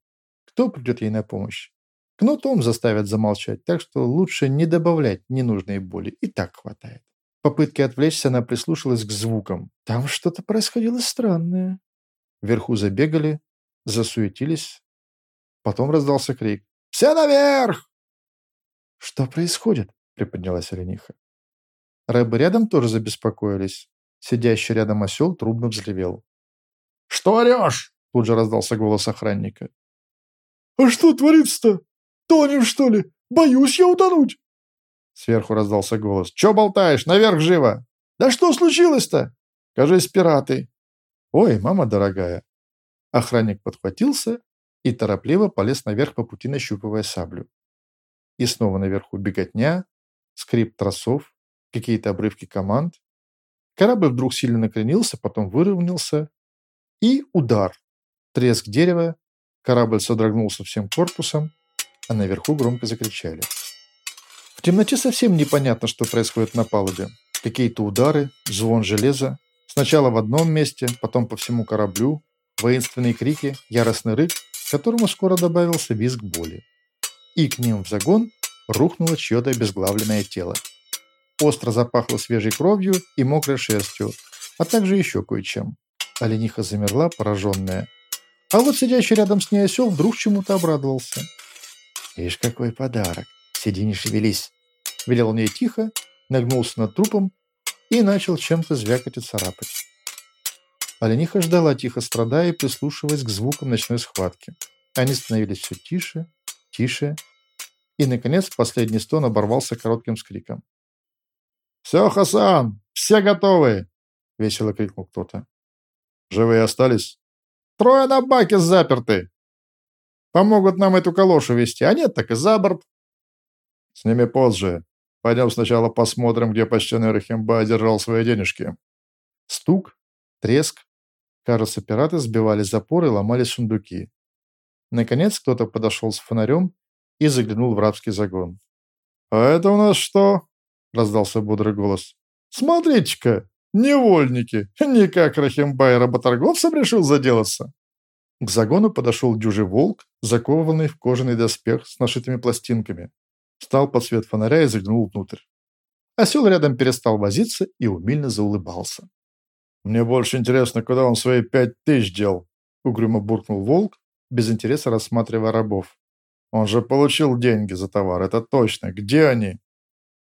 Кто придет ей на помощь? Кнутом заставят замолчать, так что лучше не добавлять ненужной боли, и так хватает. Попытки отвлечься она прислушалась к звукам. Там что-то происходило странное. Вверху забегали, засуетились. Потом раздался крик. «Все наверх!» «Что происходит?» — приподнялась олениха. Рэбы рядом тоже забеспокоились. Сидящий рядом осел трубно взревел. «Что орешь?» — тут же раздался голос охранника. «А что творится-то? Тонем, что ли? Боюсь я утонуть!» Сверху раздался голос. «Че болтаешь? Наверх живо!» «Да что случилось-то?» «Кажись, пираты!» «Ой, мама дорогая!» Охранник подхватился и торопливо полез наверх по пути, нащупывая саблю. И снова наверху беготня, скрип тросов, какие-то обрывки команд. Корабль вдруг сильно накренился, потом выровнялся. И удар. Треск дерева. Корабль содрогнулся всем корпусом, а наверху громко закричали. В темноте совсем непонятно, что происходит на палубе. Какие-то удары, звон железа. Сначала в одном месте, потом по всему кораблю. Воинственные крики, яростный рык, к которому скоро добавился визг боли. И к ним в загон рухнуло чье-то обезглавленное тело. Остро запахло свежей кровью и мокрой шерстью, а также еще кое-чем. Олениха замерла, пораженная. А вот сидящий рядом с ней осел вдруг чему-то обрадовался. «Ишь, какой подарок! Сиди, не шевелись!» Велел он ей тихо, нагнулся над трупом и начал чем-то звякать и царапать. Олениха ждала, тихо страдая прислушиваясь к звукам ночной схватки. Они становились все тише, тише, и, наконец, последний стон оборвался коротким скриком. «Все, Хасан, все готовы!» — весело крикнул кто-то. «Живые остались?» «Трое на баке заперты! Помогут нам эту калошу вести, а нет, так и за борт!» «С ними позже. Пойдем сначала посмотрим, где почтенный Рахимба держал свои денежки». Стук, треск. Кажется, пираты сбивали запоры и ломали сундуки. Наконец кто-то подошел с фонарем и заглянул в рабский загон. «А это у нас что?» — раздался бодрый голос. «Смотрите-ка, невольники! Никак Рахимбай работорговцем решил заделаться!» К загону подошел дюжий волк, закованный в кожаный доспех с нашитыми пластинками. Встал под свет фонаря и заглянул внутрь. Осел рядом перестал возиться и умильно заулыбался. «Мне больше интересно, куда он свои пять тысяч дел?» — угрюмо буркнул волк, без интереса рассматривая рабов. «Он же получил деньги за товар, это точно. Где они?»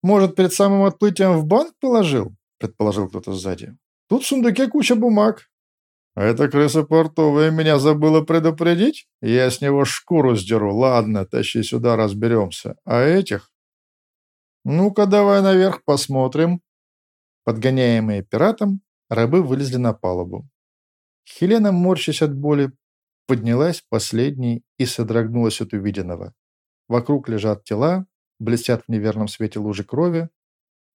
«Может, перед самым отплытием в банк положил?» – предположил кто-то сзади. «Тут в сундуке куча бумаг». «Эта крыса портовая меня забыла предупредить? Я с него шкуру сдеру. Ладно, тащи сюда, разберемся. А этих?» «Ну-ка, давай наверх посмотрим». Подгоняемые пиратом, рабы вылезли на палубу. Хелена, морщась от боли, поднялась последней и содрогнулась от увиденного. Вокруг лежат тела, блестят в неверном свете лужи крови.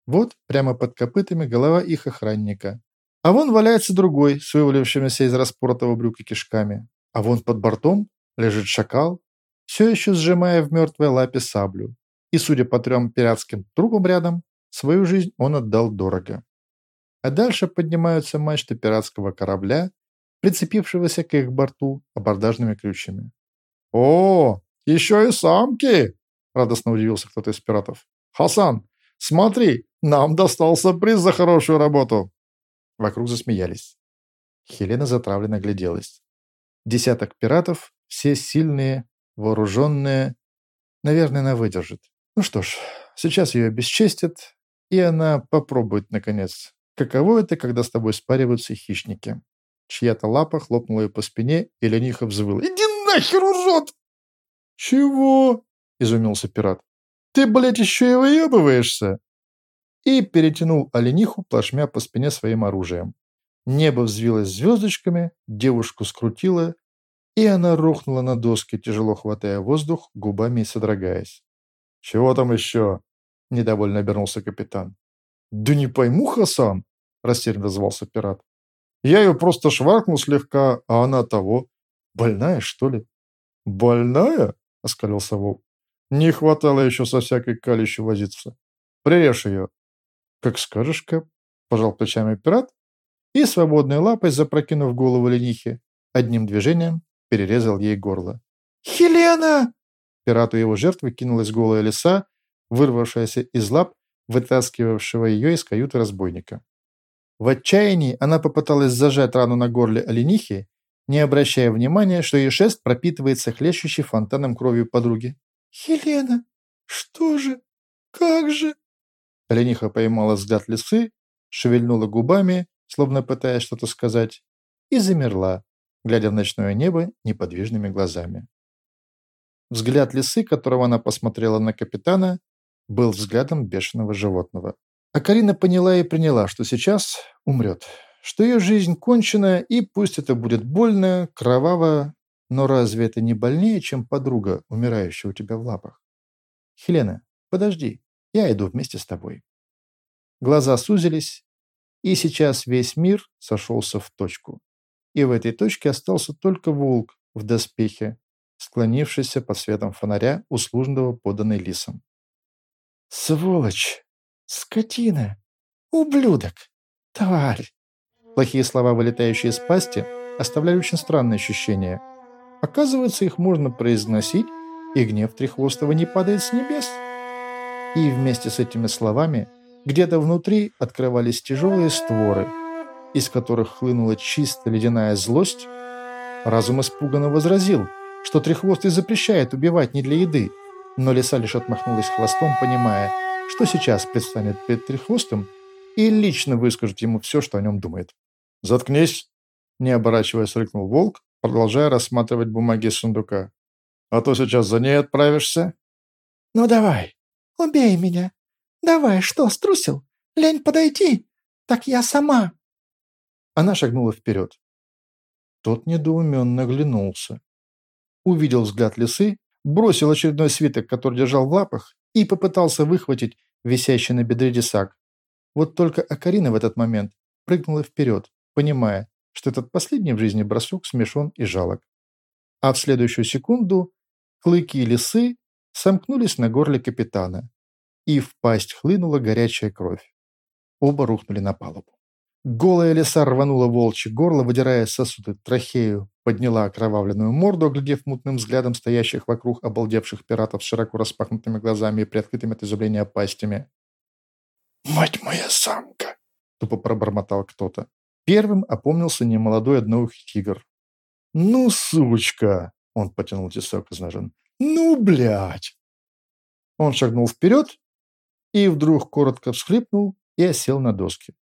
Вот, прямо под копытами, голова их охранника. А вон валяется другой, с вывалившимися из распоротого брюка кишками. А вон под бортом лежит шакал, все еще сжимая в мертвой лапе саблю. И, судя по трем пиратским трупам рядом, свою жизнь он отдал дорого. А дальше поднимаются мачты пиратского корабля, прицепившегося к их борту абордажными ключами. «О, еще и самки!» Радостно удивился кто-то из пиратов. «Хасан, смотри, нам достался приз за хорошую работу!» Вокруг засмеялись. Хелена затравленно гляделась. Десяток пиратов, все сильные, вооруженные. Наверное, она выдержит. Ну что ж, сейчас ее обесчестят, и она попробует, наконец, каково это, когда с тобой спариваются хищники. Чья-то лапа хлопнула ее по спине, и лениха взвыла. «Иди нахер, урод!» «Чего?» – изумился пират. «Ты, блядь, еще и выебываешься?» И перетянул олениху плашмя по спине своим оружием. Небо взвилось звездочками, девушку скрутило, и она рухнула на доски, тяжело хватая воздух, губами содрогаясь. «Чего там еще?» – недовольно обернулся капитан. «Да не пойму, Хасан!» – растерянно звался пират. «Я ее просто шваркнул слегка, а она того. Больная, что ли?» «Больная?» – оскалился волк. «Не хватало еще со всякой калищей возиться. Прирежь ее». «Как скажешь, Кэп», – пожал плечами пират и, свободной лапой, запрокинув голову ленихи, одним движением перерезал ей горло. «Хелена!» Пирату его жертвы кинулась голая лиса, вырвавшаяся из лап, вытаскивавшего ее из каюты разбойника. В отчаянии она попыталась зажать рану на горле оленихи, не обращая внимания, что ее шест пропитывается хлещущей фонтаном кровью подруги. «Хелена, что же? Как же?» Олениха поймала взгляд лисы, шевельнула губами, словно пытаясь что-то сказать, и замерла, глядя в ночное небо неподвижными глазами. Взгляд лисы, которого она посмотрела на капитана, был взглядом бешеного животного. А Карина поняла и приняла, что сейчас умрет, что ее жизнь кончена, и пусть это будет больно, кроваво, но разве это не больнее, чем подруга, умирающая у тебя в лапах? Хелена, подожди, я иду вместе с тобой. Глаза сузились, и сейчас весь мир сошелся в точку. И в этой точке остался только волк в доспехе, склонившийся под светом фонаря, услужного поданный лисом. «Сволочь! Скотина! Ублюдок! Тварь!» Плохие слова, вылетающие из пасти, оставляли очень странное ощущение. Оказывается, их можно произносить, и гнев Трехвостого не падает с небес. И вместе с этими словами где-то внутри открывались тяжелые створы, из которых хлынула чисто ледяная злость. Разум испуганно возразил, что Трехвостый запрещает убивать не для еды, но лиса лишь отмахнулась хвостом, понимая, что сейчас предстанет перед Трехвостым и лично выскажет ему все, что о нем думает. «Заткнись!» – не оборачиваясь, рыкнул волк, продолжая рассматривать бумаги сундука. «А то сейчас за ней отправишься». «Ну давай, убей меня. Давай, что, струсил? Лень подойти? Так я сама». Она шагнула вперед. Тот недоуменно оглянулся. Увидел взгляд лисы бросил очередной свиток, который держал в лапах, и попытался выхватить висящий на бедре десак. Вот только Акарина в этот момент прыгнула вперед, понимая, что этот последний в жизни бросок смешон и жалок. А в следующую секунду клыки лисы сомкнулись на горле капитана, и в пасть хлынула горячая кровь. Оба рухнули на палубу. Голая лиса рванула волчье горло, выдирая сосуды трахею, подняла окровавленную морду, оглядев мутным взглядом стоящих вокруг обалдевших пиратов с широко распахнутыми глазами и приоткрытыми от изумления пастями. «Мать моя самка!» — тупо пробормотал кто-то. Первым опомнился немолодой одноухий тигр. «Ну, сучка!» — он потянул тесак из ножен. «Ну, блядь!» Он шагнул вперед и вдруг коротко всхлипнул и осел на доски.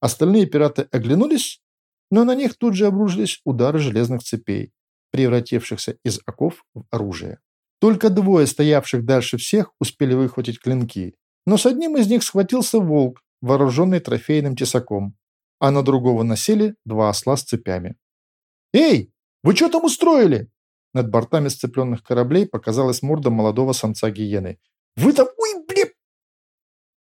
Остальные пираты оглянулись, но на них тут же обрушились удары железных цепей, превратившихся из оков в оружие. Только двое, стоявших дальше всех, успели выхватить клинки, но с одним из них схватился волк, вооруженный трофейным тесаком, а на другого насели два осла с цепями. «Эй, вы что там устроили?» Над бортами сцепленных кораблей показалась морда молодого самца гиены. «Вы там... Ой, блин!»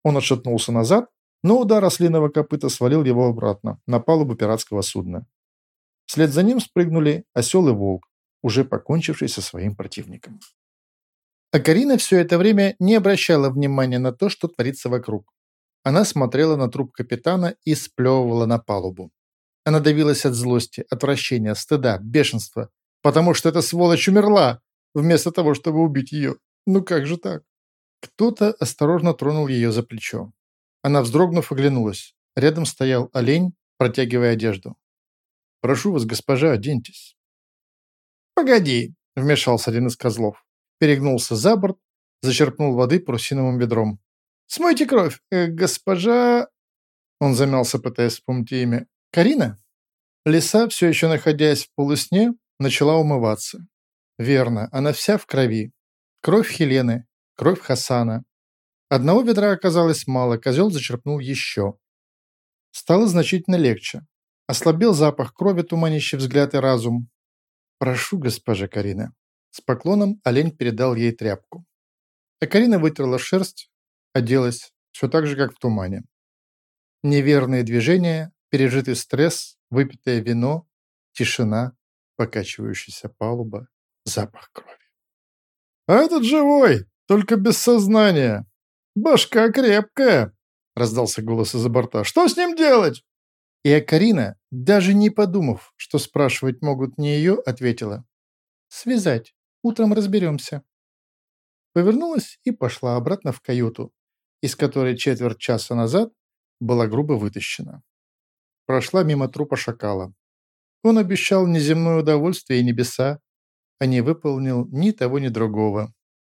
Он отшатнулся назад, но удар ослиного копыта свалил его обратно, на палубу пиратского судна. Вслед за ним спрыгнули осел и волк, уже покончивший со своим противником. А Карина все это время не обращала внимания на то, что творится вокруг. Она смотрела на труп капитана и сплевывала на палубу. Она давилась от злости, отвращения, стыда, бешенства, потому что эта сволочь умерла, вместо того, чтобы убить ее. Ну как же так? Кто-то осторожно тронул ее за плечо. Она, вздрогнув, оглянулась. Рядом стоял олень, протягивая одежду. «Прошу вас, госпожа, оденьтесь». «Погоди», — вмешался один из козлов. Перегнулся за борт, зачерпнул воды парусиновым ведром. «Смойте кровь, э, госпожа...» Он замялся, пытаясь вспомнить имя. «Карина?» Лиса, все еще находясь в полусне, начала умываться. Верно, она вся в крови. Кровь Хелены, кровь Хасана. Одного ведра оказалось мало, козел зачерпнул еще. Стало значительно легче. Ослабел запах крови, туманящий взгляд и разум. «Прошу, госпожа Карина». С поклоном олень передал ей тряпку. А Карина вытерла шерсть, оделась, все так же, как в тумане. Неверные движения, пережитый стресс, выпитое вино, тишина, покачивающаяся палуба, запах крови. «А этот живой, только без сознания. Башка крепкая!» — раздался голос из-за борта. «Что с ним делать?» И Акарина, даже не подумав, что спрашивать могут не ее, ответила. «Связать. Утром разберемся». Повернулась и пошла обратно в каюту, из которой четверть часа назад была грубо вытащена. Прошла мимо трупа шакала. Он обещал неземное удовольствие и небеса, а не выполнил ни того, ни другого.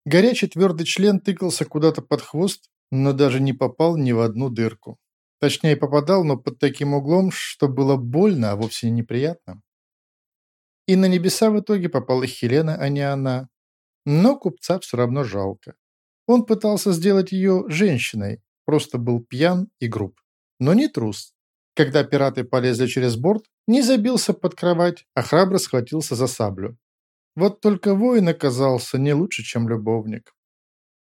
Горячий твердый член тыкался куда-то под хвост, но даже не попал ни в одну дырку. Точнее, попадал, но под таким углом, что было больно, а вовсе не неприятно. И на небеса в итоге попала Хелена, а не она. Но купца все равно жалко. Он пытался сделать ее женщиной, просто был пьян и груб. Но не трус. Когда пираты полезли через борт, не забился под кровать, а храбро схватился за саблю. Вот только воин оказался не лучше, чем любовник.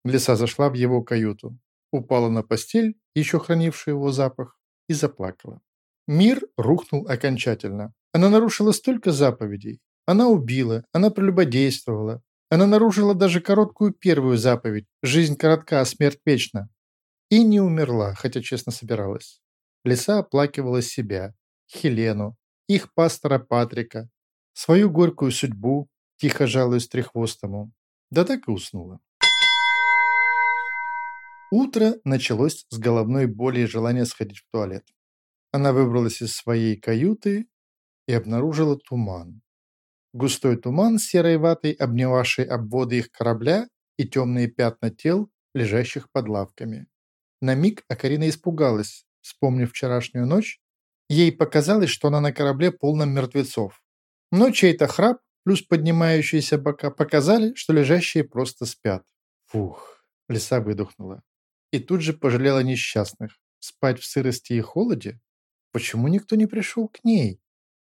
Лиса зашла в его каюту, упала на постель, еще хранившую его запах, и заплакала. Мир рухнул окончательно. Она нарушила столько заповедей. Она убила, она прелюбодействовала. Она нарушила даже короткую первую заповедь «Жизнь коротка, а смерть вечна». И не умерла, хотя честно собиралась. Лиса оплакивала себя, Хелену, их пастора Патрика, свою горькую судьбу, тихо жалуясь трехвостому. Да так и уснула. Утро началось с головной боли и желания сходить в туалет. Она выбралась из своей каюты и обнаружила туман. Густой туман серой ватой, обнимавший обводы их корабля и темные пятна тел, лежащих под лавками. На миг Акарина испугалась, вспомнив вчерашнюю ночь. Ей показалось, что она на корабле полном мертвецов. Но чей-то храп плюс поднимающиеся бока показали, что лежащие просто спят. Фух, лиса выдохнула и тут же пожалела несчастных. Спать в сырости и холоде? Почему никто не пришел к ней?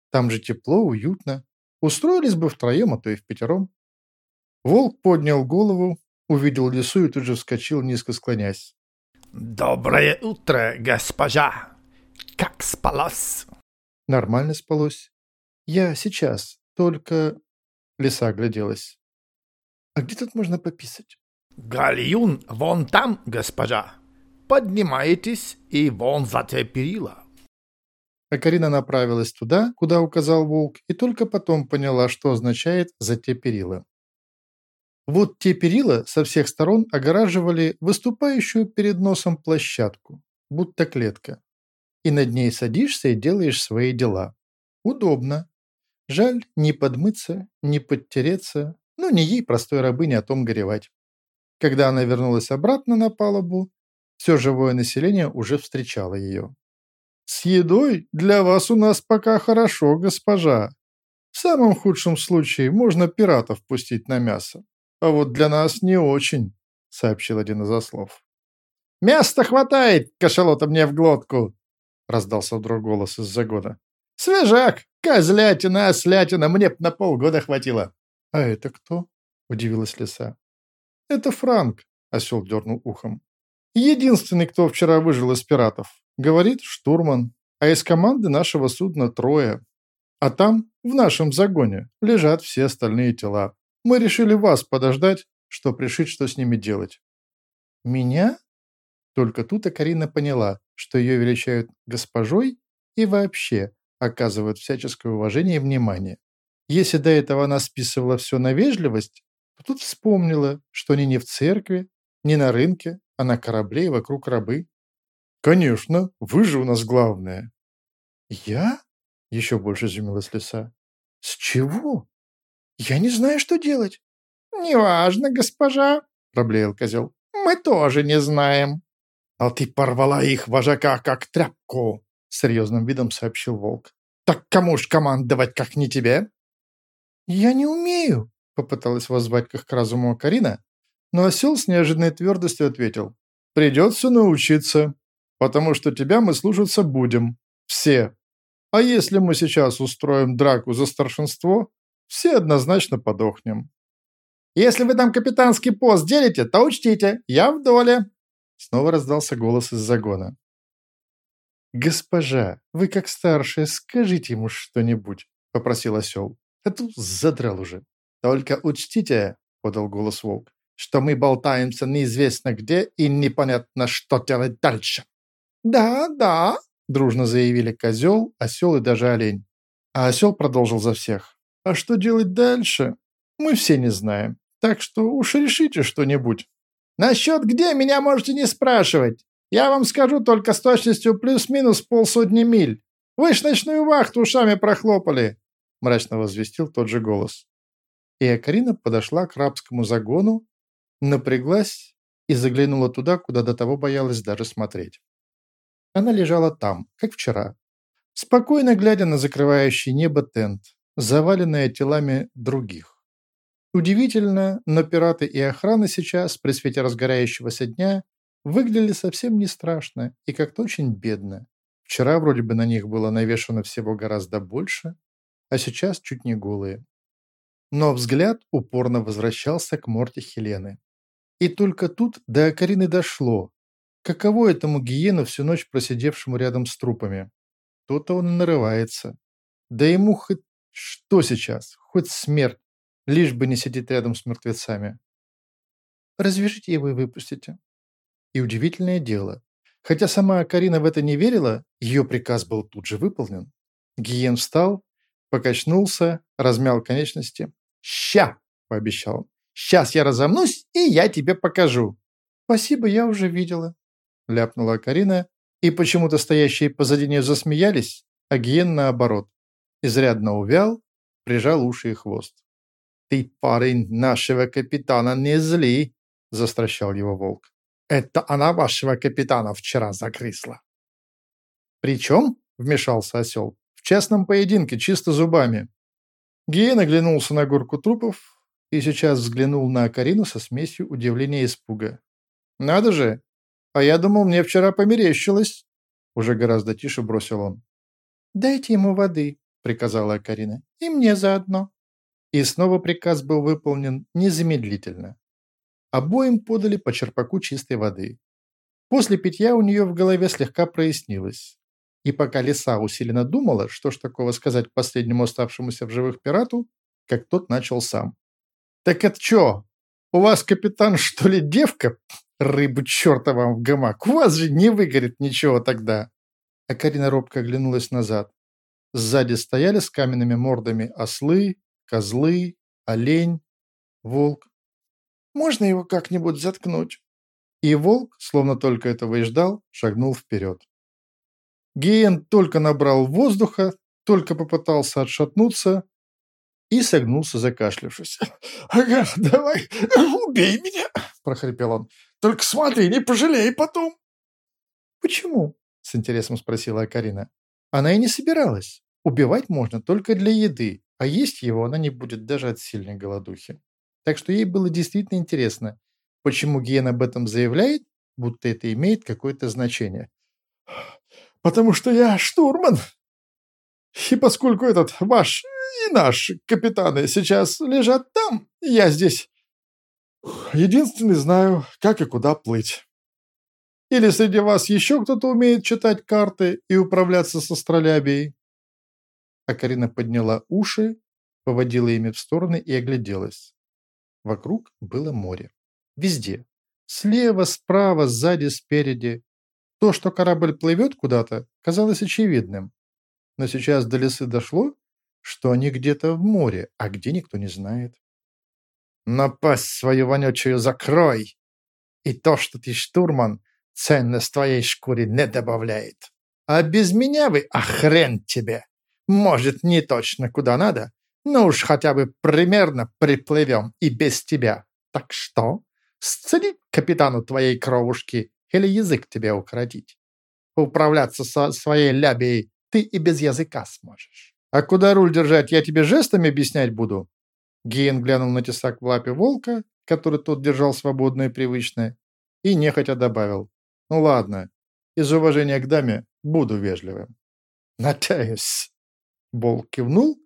Там же тепло, уютно. Устроились бы втроем, а то и в пятером. Волк поднял голову, увидел лису и тут же вскочил, низко склонясь. «Доброе утро, госпожа! Как спалось?» «Нормально спалось. Я сейчас, только...» Лиса огляделась. «А где тут можно пописать?» «Гальюн вон там, госпожа. Поднимайтесь и вон за те перила». А Карина направилась туда, куда указал волк, и только потом поняла, что означает «за те перила». Вот те перила со всех сторон огораживали выступающую перед носом площадку, будто клетка. И над ней садишься и делаешь свои дела. Удобно. Жаль не подмыться, не подтереться, но не ей, простой рабыне, о том горевать. Когда она вернулась обратно на палубу, все живое население уже встречало ее. «С едой для вас у нас пока хорошо, госпожа. В самом худшем случае можно пиратов пустить на мясо. А вот для нас не очень», — сообщил один из ослов. «Места хватает, кашалота мне в глотку!» — раздался вдруг голос из-за года. «Свежак, козлятина, ослятина, мне б на полгода хватило!» «А это кто?» — удивилась лиса. «Это Франк», — осел дернул ухом. «Единственный, кто вчера выжил из пиратов. Говорит, штурман. А из команды нашего судна трое. А там, в нашем загоне, лежат все остальные тела. Мы решили вас подождать, чтоб решить, что с ними делать». «Меня?» Только тут Акарина поняла, что ее величают госпожой и вообще оказывают всяческое уважение и внимание. Если до этого она списывала все на вежливость, Тут вспомнила, что они не в церкви, не на рынке, а на корабле и вокруг рабы. «Конечно, вы же у нас главная». «Я?» — еще больше изумилась лиса. «С чего? Я не знаю, что делать». «Неважно, госпожа», — проблеял козел. «Мы тоже не знаем». «А ты порвала их вожака, как тряпку», — серьезным видом сообщил волк. Так кому ж командовать, как не тебе?» «Я не умею», — попыталась воззвать к разуму Карина, но осел с неожиданной твердостью ответил. «Придется научиться, потому что тебя мы слушаться будем. Все. А если мы сейчас устроим драку за старшинство, все однозначно подохнем». «Если вы там капитанский пост делите, то учтите, я в доле!» Снова раздался голос из загона. «Госпожа, вы как старшая, скажите ему что-нибудь», — попросил осел. «А то задрал уже». «Только учтите», — подал голос волк, «что мы болтаемся неизвестно где и непонятно, что делать дальше». «Да, да», — дружно заявили козел, осел и даже олень. А осел продолжил за всех. «А что делать дальше? Мы все не знаем. Так что уж решите что-нибудь». «Насчет где меня можете не спрашивать. Я вам скажу только с точностью плюс-минус полсотни миль. Вы ж ночную вахту ушами прохлопали!» Мрачно возвестил тот же голос. И Акарина подошла к рабскому загону, напряглась и заглянула туда, куда до того боялась даже смотреть. Она лежала там, как вчера, спокойно глядя на закрывающий небо тент, заваленное телами других. Удивительно, но пираты и охрана сейчас, при свете разгорающегося дня, выглядели совсем не страшно и как-то очень бедно. Вчера вроде бы на них было навешано всего гораздо больше, а сейчас чуть не голые. Но взгляд упорно возвращался к морде Хелены. И только тут до Акарины дошло, каково этому гиену всю ночь просидевшему рядом с трупами. То-то он нарывается. Да ему хоть что сейчас, хоть смерть, лишь бы не сидеть рядом с мертвецами. Развяжите его и выпустите. И удивительное дело, хотя сама Карина в это не верила, ее приказ был тут же выполнен. Гиен встал, покачнулся, размял конечности. «Ща!» – пообещал он. «Сейчас я разомнусь, и я тебе покажу». «Спасибо, я уже видела», – ляпнула Карина, и почему-то стоящие позади нее засмеялись, а Гиен, наоборот, изрядно увял, прижал уши и хвост. «Ты, парень, нашего капитана не зли!» – застращал его волк. Это она вашего капитана вчера загрызла. Причем, вмешался осел, в частном поединке, чисто зубами. Гиен оглянулся на горку трупов и сейчас взглянул на Карину со смесью удивления и испуга. «Надо же! А я думал, мне вчера померещилось!» Уже гораздо тише бросил он. «Дайте ему воды», — приказала Карина. «И мне заодно». И снова приказ был выполнен незамедлительно. Обоим подали по черпаку чистой воды. После питья у нее в голове слегка прояснилось. И пока лиса усиленно думала, что ж такого сказать последнему оставшемуся в живых пирату, как тот начал сам. «Так это чё? У вас, капитан, что ли, девка? Рыбу черта вам в гамак! У вас же не выгорит ничего тогда!» А Карина робко оглянулась назад. Сзади стояли с каменными мордами ослы, козлы, олень, волк можно его как-нибудь заткнуть?» И волк, словно только этого и ждал, шагнул вперед. Гиен только набрал воздуха, только попытался отшатнуться и согнулся, закашлявшись. «Ага, давай, убей меня!» – прохрипел он. «Только смотри, не пожалей потом!» «Почему?» – с интересом спросила Карина. Она и не собиралась. Убивать можно только для еды, а есть его она не будет даже от сильной голодухи. Так что ей было действительно интересно, почему Ген об этом заявляет, будто это имеет какое-то значение. «Потому что я штурман. И поскольку этот ваш и наш капитаны сейчас лежат там, я здесь единственный знаю, как и куда плыть. Или среди вас еще кто-то умеет читать карты и управляться с астролябией?» А Карина подняла уши, поводила ими в стороны и огляделась. Вокруг было море. Везде. Слева, справа, сзади, спереди. То, что корабль плывет куда-то, казалось очевидным. Но сейчас до лесы дошло, что они где-то в море, а где никто не знает. «Напасть свою вонючую закрой! И то, что ты штурман, ценность твоей шкуре не добавляет. А без меня вы, а хрен тебе! Может, не точно куда надо, ну уж хотя бы примерно приплывем и без тебя. Так что, сцелить капитану твоей кровушки или язык тебе укоротить? Управляться со своей лябией ты и без языка сможешь. А куда руль держать, я тебе жестами объяснять буду? Гиен глянул на тесак в лапе волка, который тот держал свободно и привычно, и нехотя добавил. Ну ладно, из уважения к даме буду вежливым. Надеюсь. Волк кивнул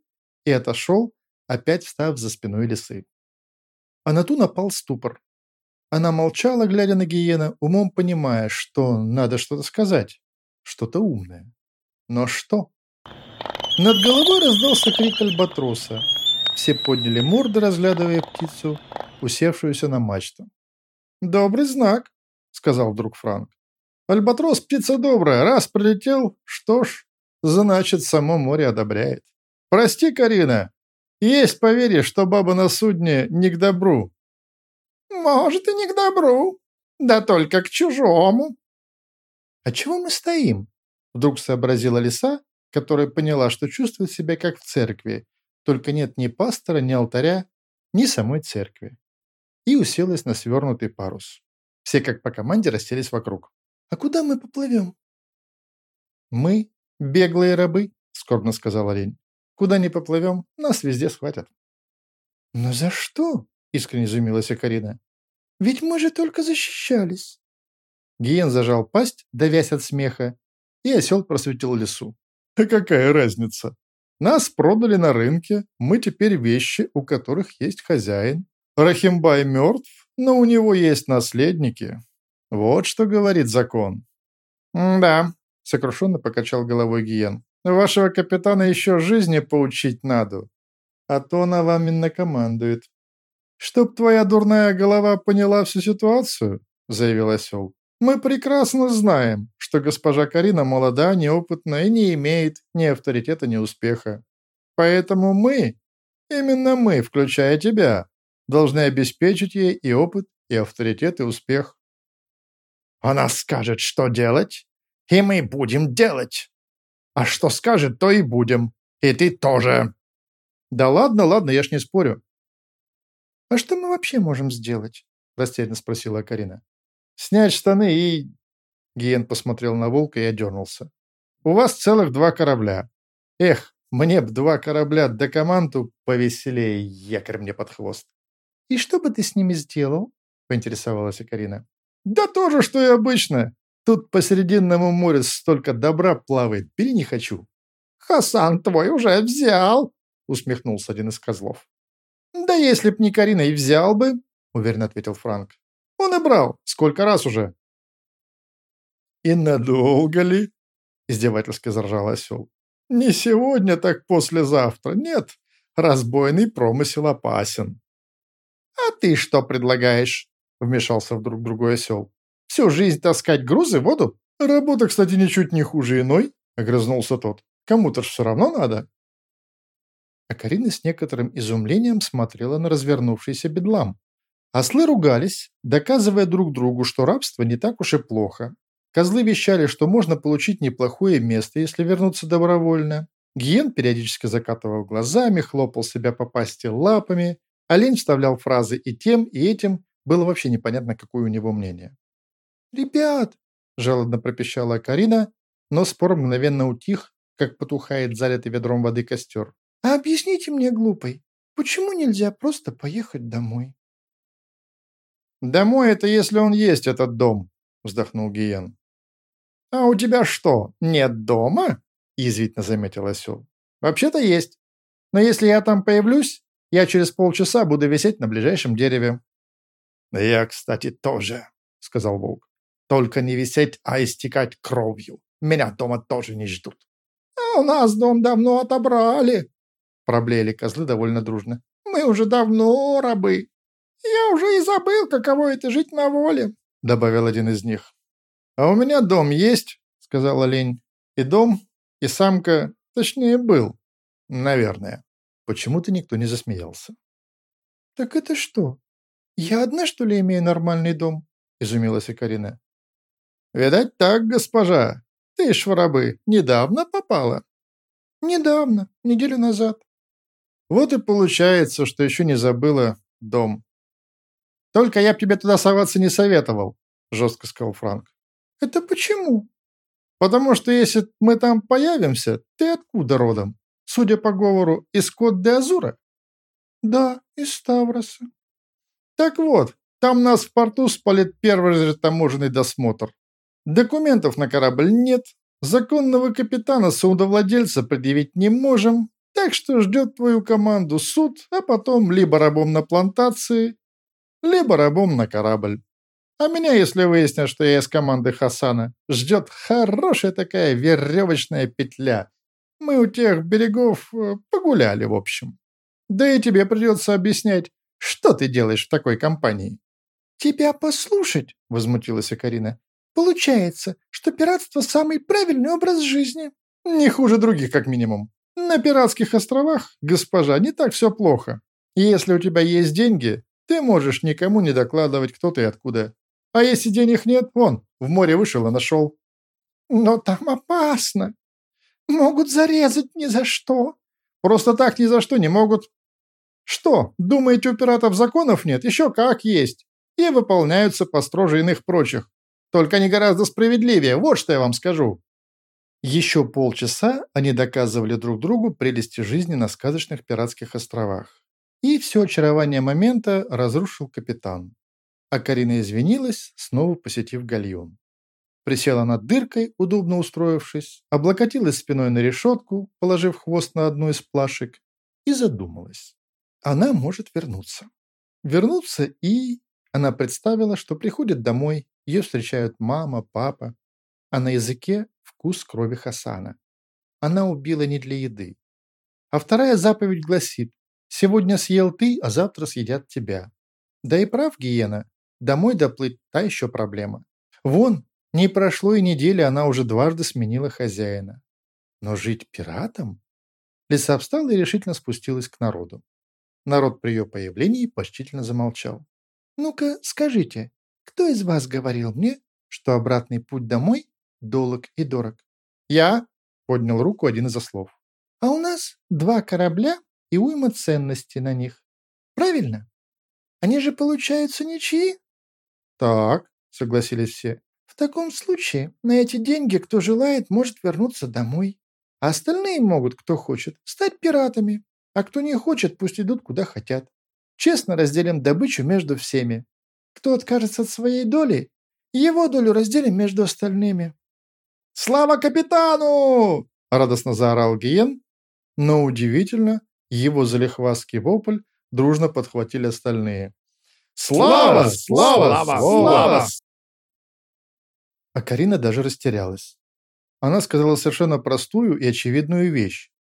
и отошел, опять встав за спиной лисы. А на ту напал ступор. Она молчала, глядя на гиена, умом понимая, что надо что-то сказать, что-то умное. Но что? Над головой раздался крик альбатроса. Все подняли морды, разглядывая птицу, усевшуюся на мачту. «Добрый знак», — сказал вдруг Франк. «Альбатрос птица добрая, раз прилетел, что ж, значит, само море одобряет. Прости, Карина, есть поверье, что баба на судне не к добру». «Может, и не к добру, да только к чужому». «А чего мы стоим?» — вдруг сообразила лиса, которая поняла, что чувствует себя как в церкви, только нет ни пастора, ни алтаря, ни самой церкви. И уселась на свернутый парус. Все как по команде расселись вокруг. «А куда мы поплывем?» «Мы – беглые рабы», – скорбно сказал олень. «Куда не поплывем, нас везде схватят». «Но за что?» – искренне изумилась Акарина. «Ведь мы же только защищались». Гиен зажал пасть, давясь от смеха, и осел просветил лесу. «А какая разница? Нас продали на рынке, мы теперь вещи, у которых есть хозяин. Рахимбай мертв, но у него есть наследники. Вот что говорит закон». «Да», — сокрушенно покачал головой Гиен. «Вашего капитана еще жизни поучить надо, а то она вами накомандует». «Чтоб твоя дурная голова поняла всю ситуацию», — заявил осел, мы прекрасно знаем, что госпожа Карина молода, неопытна и не имеет ни авторитета, ни успеха. Поэтому мы, именно мы, включая тебя, должны обеспечить ей и опыт, и авторитет, и успех. Она скажет, что делать, и мы будем делать. А что скажет, то и будем. И ты тоже. Да ладно, ладно, я ж не спорю. А что мы вообще можем сделать? Растерянно спросила Карина. Снять штаны и...» Гиен посмотрел на волка и одернулся. «У вас целых два корабля. Эх, мне б два корабля до команду повеселее, якорь мне под хвост». «И что бы ты с ними сделал?» — поинтересовалась Карина. «Да то же, что и обычно. Тут по Срединному морю столько добра плавает, бери не хочу». «Хасан твой уже взял!» — усмехнулся один из козлов. «Да если б не Карина и взял бы», — уверенно ответил Франк. Он и брал. Сколько раз уже?» «И надолго ли?» – издевательски заржал осел. «Не сегодня, так послезавтра. Нет, разбойный промысел опасен». «А ты что предлагаешь?» – вмешался вдруг другой осел. «Всю жизнь таскать грузы воду?» «Работа, кстати, ничуть не хуже иной», – огрызнулся тот. «Кому-то ж все равно надо». А Карина с некоторым изумлением смотрела на развернувшийся бедлам. Ослы ругались, доказывая друг другу, что рабство не так уж и плохо. Козлы вещали, что можно получить неплохое место, если вернуться добровольно. Гиен периодически закатывал глазами, хлопал себя по пасти лапами. Олень вставлял фразы и тем, и этим. Было вообще непонятно, какое у него мнение. «Ребят!» – жалобно пропищала Карина, но спор мгновенно утих, как потухает залитый ведром воды костер. «А объясните мне, глупый, почему нельзя просто поехать домой?» «Домой это если он есть, этот дом», — вздохнул Гиен. «А у тебя что, нет дома?» — язвительно заметил осел. «Вообще-то есть. Но если я там появлюсь, я через полчаса буду висеть на ближайшем дереве». «Я, кстати, тоже», — сказал волк. «Только не висеть, а истекать кровью. Меня дома тоже не ждут». «А у нас дом давно отобрали», — проблеяли козлы довольно дружно. «Мы уже давно рабы». «Я уже и забыл, каково это жить на воле», — добавил один из них. «А у меня дом есть», — сказал олень. «И дом, и самка, точнее, был. Наверное». Почему-то никто не засмеялся. «Так это что? Я одна, что ли, имею нормальный дом?» — изумилась Карина. «Видать так, госпожа. Ты ж в недавно попала?» «Недавно, неделю назад». «Вот и получается, что еще не забыла дом. Только я б тебе туда соваться не советовал», – жестко сказал Франк. «Это почему?» Потому что если мы там появимся, ты откуда родом? Судя по говору, из Кот-де-Азура? Да, из Ставроса. Так вот, там нас в порту спалит первый же таможенный досмотр. Документов на корабль нет, законного капитана судовладельца предъявить не можем, так что ждет твою команду суд, а потом либо рабом на плантации, либо рабом на корабль. А меня, если выяснят, что я из команды Хасана, ждет хорошая такая веревочная петля. Мы у тех берегов э, погуляли, в общем. Да и тебе придется объяснять, что ты делаешь в такой компании. «Тебя послушать», — возмутилась Карина. «Получается, что пиратство – самый правильный образ жизни». «Не хуже других, как минимум. На пиратских островах, госпожа, не так все плохо. Если у тебя есть деньги, ты можешь никому не докладывать, кто ты и откуда. А если денег нет, вон, в море вышел и нашел. Но там опасно. Могут зарезать ни за что. Просто так ни за что не могут. Что, думаете, у пиратов законов нет? Еще как есть. И выполняются построже иных прочих. Только они гораздо справедливее, вот что я вам скажу. Еще полчаса они доказывали друг другу прелести жизни на сказочных пиратских островах. И все очарование момента разрушил капитан. А Карина извинилась, снова посетив гальюн. Присела над дыркой, удобно устроившись, облокотилась спиной на решетку, положив хвост на одну из плашек, и задумалась. Она может вернуться. Вернуться и... Она представила, что приходит домой, ее встречают мама, папа, а на языке вкус крови Хасана. Она убила не для еды. А вторая заповедь гласит «Сегодня съел ты, а завтра съедят тебя». Да и прав Гиена, домой доплыть – та еще проблема. Вон, не прошло и недели, она уже дважды сменила хозяина. Но жить пиратом? Лиса встала и решительно спустилась к народу. Народ при ее появлении почтительно замолчал. «Ну-ка, скажите, кто из вас говорил мне, что обратный путь домой долг и дорог?» «Я?» – поднял руку один из ослов. «А у нас два корабля и уйма ценностей на них. Правильно? Они же, получаются, ничьи?» «Так», – согласились все. «В таком случае на эти деньги, кто желает, может вернуться домой. А остальные могут, кто хочет, стать пиратами. А кто не хочет, пусть идут куда хотят. Честно разделим добычу между всеми. Кто откажется от своей доли, его долю разделим между остальными». «Слава капитану!» – радостно заорал Гиен, но удивительно, его залихвастский вопль дружно подхватили остальные. «Слава! Слава! Слава! Слава!» А Карина даже растерялась. Она сказала совершенно простую и очевидную вещь.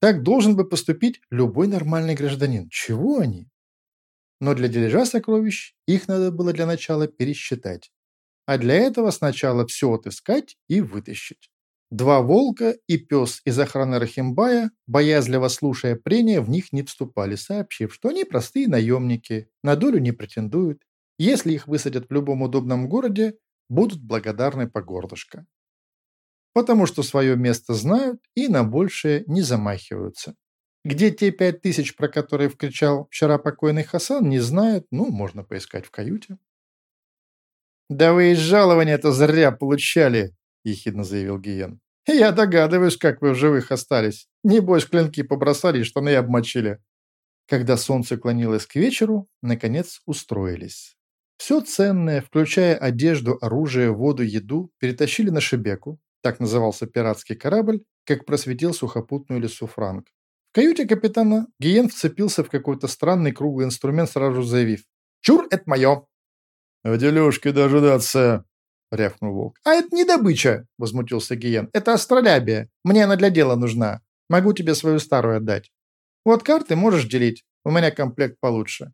Так должен бы поступить любой нормальный гражданин. Чего они? Но для дележа сокровищ их надо было для начала пересчитать а для этого сначала все отыскать и вытащить. Два волка и пес из охраны Рахимбая, боязливо слушая прения, в них не вступали, сообщив, что они простые наемники, на долю не претендуют. Если их высадят в любом удобном городе, будут благодарны по горлышко. Потому что свое место знают и на большее не замахиваются. Где те пять тысяч, про которые вкричал вчера покойный Хасан, не знают, ну, можно поискать в каюте. «Да вы из жалования это зря получали», — ехидно заявил Гиен. «Я догадываюсь, как вы в живых остались. Небось, клинки побросали и штаны обмочили». Когда солнце клонилось к вечеру, наконец устроились. Все ценное, включая одежду, оружие, воду, еду, перетащили на Шебеку, так назывался пиратский корабль, как просветил сухопутную лесу Франк. В каюте капитана Гиен вцепился в какой-то странный круглый инструмент, сразу заявив «Чур, это мое!» «А дележки дожидаться!» — рявкнул волк. «А это не добыча!» — возмутился Гиен. «Это астролябия. Мне она для дела нужна. Могу тебе свою старую отдать. Вот карты можешь делить. У меня комплект получше.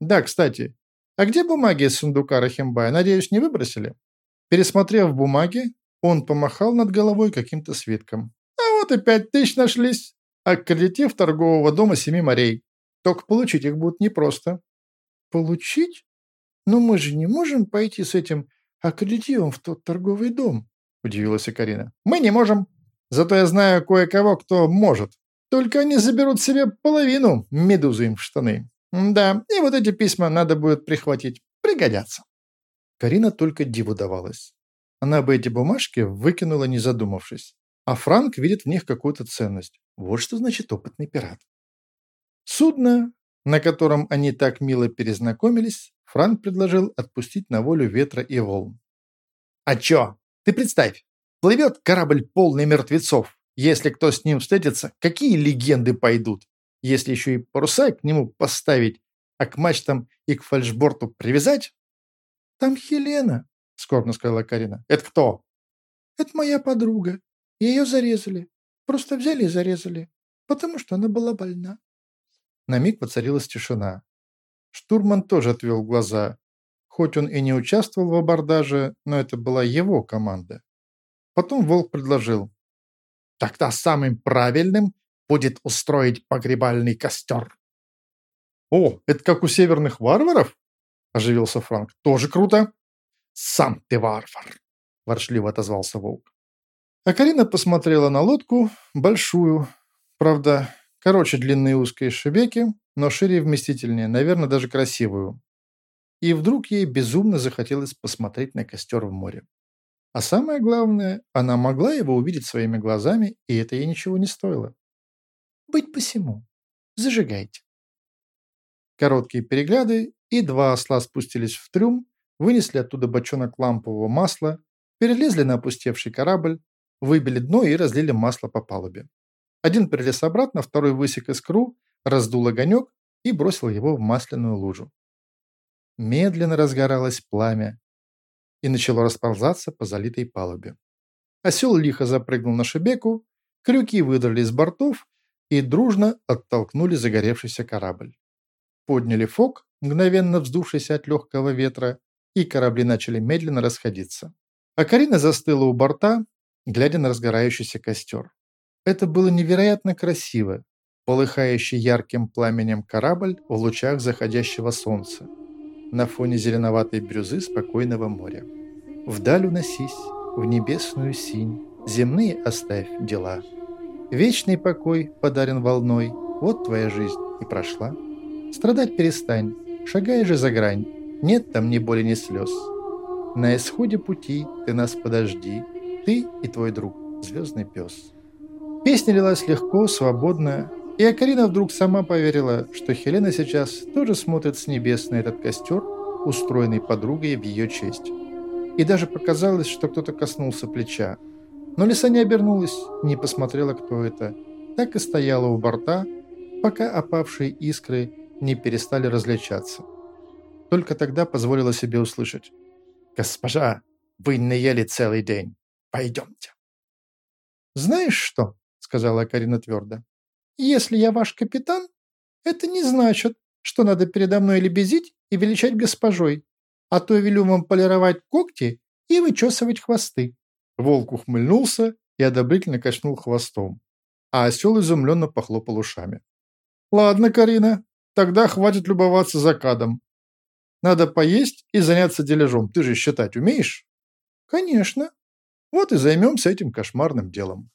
Да, кстати, а где бумаги из сундука Рахимбая? Надеюсь, не выбросили?» Пересмотрев бумаги, он помахал над головой каким-то свитком. «А вот и пять тысяч нашлись. Аккредитив торгового дома Семи морей. Только получить их будет непросто». «Получить?» «Но мы же не можем пойти с этим аккредитивом в тот торговый дом», – удивилась Карина. «Мы не можем. Зато я знаю кое-кого, кто может. Только они заберут себе половину медузы им в штаны. Да, и вот эти письма надо будет прихватить. Пригодятся». Карина только диву давалась. Она бы эти бумажки выкинула, не задумавшись. А Франк видит в них какую-то ценность. Вот что значит опытный пират. Судно, на котором они так мило перезнакомились, Франк предложил отпустить на волю ветра и волн. «А чё? Ты представь, плывет корабль полный мертвецов. Если кто с ним встретится, какие легенды пойдут? Если еще и паруса к нему поставить, а к мачтам и к фальшборту привязать?» «Там Хелена», — скорбно сказала Карина. «Это кто?» «Это моя подруга. Ее зарезали. Просто взяли и зарезали, потому что она была больна». На миг воцарилась тишина. Штурман тоже отвел глаза. Хоть он и не участвовал в абордаже, но это была его команда. Потом Волк предложил. «Тогда самым правильным будет устроить погребальный костер». «О, это как у северных варваров?» – оживился Франк. «Тоже круто!» «Сам ты варвар!» – воршливо отозвался Волк. А Карина посмотрела на лодку, большую, правда, Короче, длинные узкие шебеки, но шире и вместительнее, наверное, даже красивую. И вдруг ей безумно захотелось посмотреть на костер в море. А самое главное, она могла его увидеть своими глазами, и это ей ничего не стоило. «Быть посему. Зажигайте». Короткие перегляды, и два осла спустились в трюм, вынесли оттуда бочонок лампового масла, перелезли на опустевший корабль, выбили дно и разлили масло по палубе. Один перелез обратно, второй высек искру, раздул огонек и бросил его в масляную лужу. Медленно разгоралось пламя и начало расползаться по залитой палубе. Осел лихо запрыгнул на шебеку, крюки выдрали из бортов и дружно оттолкнули загоревшийся корабль. Подняли фок, мгновенно вздувшийся от легкого ветра, и корабли начали медленно расходиться. А Карина застыла у борта, глядя на разгорающийся костер. Это было невероятно красиво, полыхающий ярким пламенем корабль в лучах заходящего солнца, на фоне зеленоватой бирюзы спокойного моря. Вдаль уносись, в небесную синь, земные оставь дела. Вечный покой подарен волной, вот твоя жизнь и прошла. Страдать перестань, шагай же за грань, нет там ни боли, ни слез. На исходе пути ты нас подожди, ты и твой друг, звездный пес. Песня лилась легко, свободно, и Акарина вдруг сама поверила, что Хелена сейчас тоже смотрит с небес на этот костер, устроенный подругой в ее честь. И даже показалось, что кто-то коснулся плеча. Но Лиса не обернулась, не посмотрела, кто это. Так и стояла у борта, пока опавшие искры не перестали различаться. Только тогда позволила себе услышать. «Госпожа, вы не ели целый день. Пойдемте». «Знаешь что?» Сказала Карина твердо. «Если я ваш капитан, это не значит, что надо передо мной лебезить и величать госпожой, а то велю вам полировать когти и вычесывать хвосты». Волк ухмыльнулся и одобрительно качнул хвостом, а осел изумленно похлопал ушами. «Ладно, Карина, тогда хватит любоваться закадом. Надо поесть и заняться дележом. Ты же считать умеешь?» «Конечно. Вот и займемся этим кошмарным делом».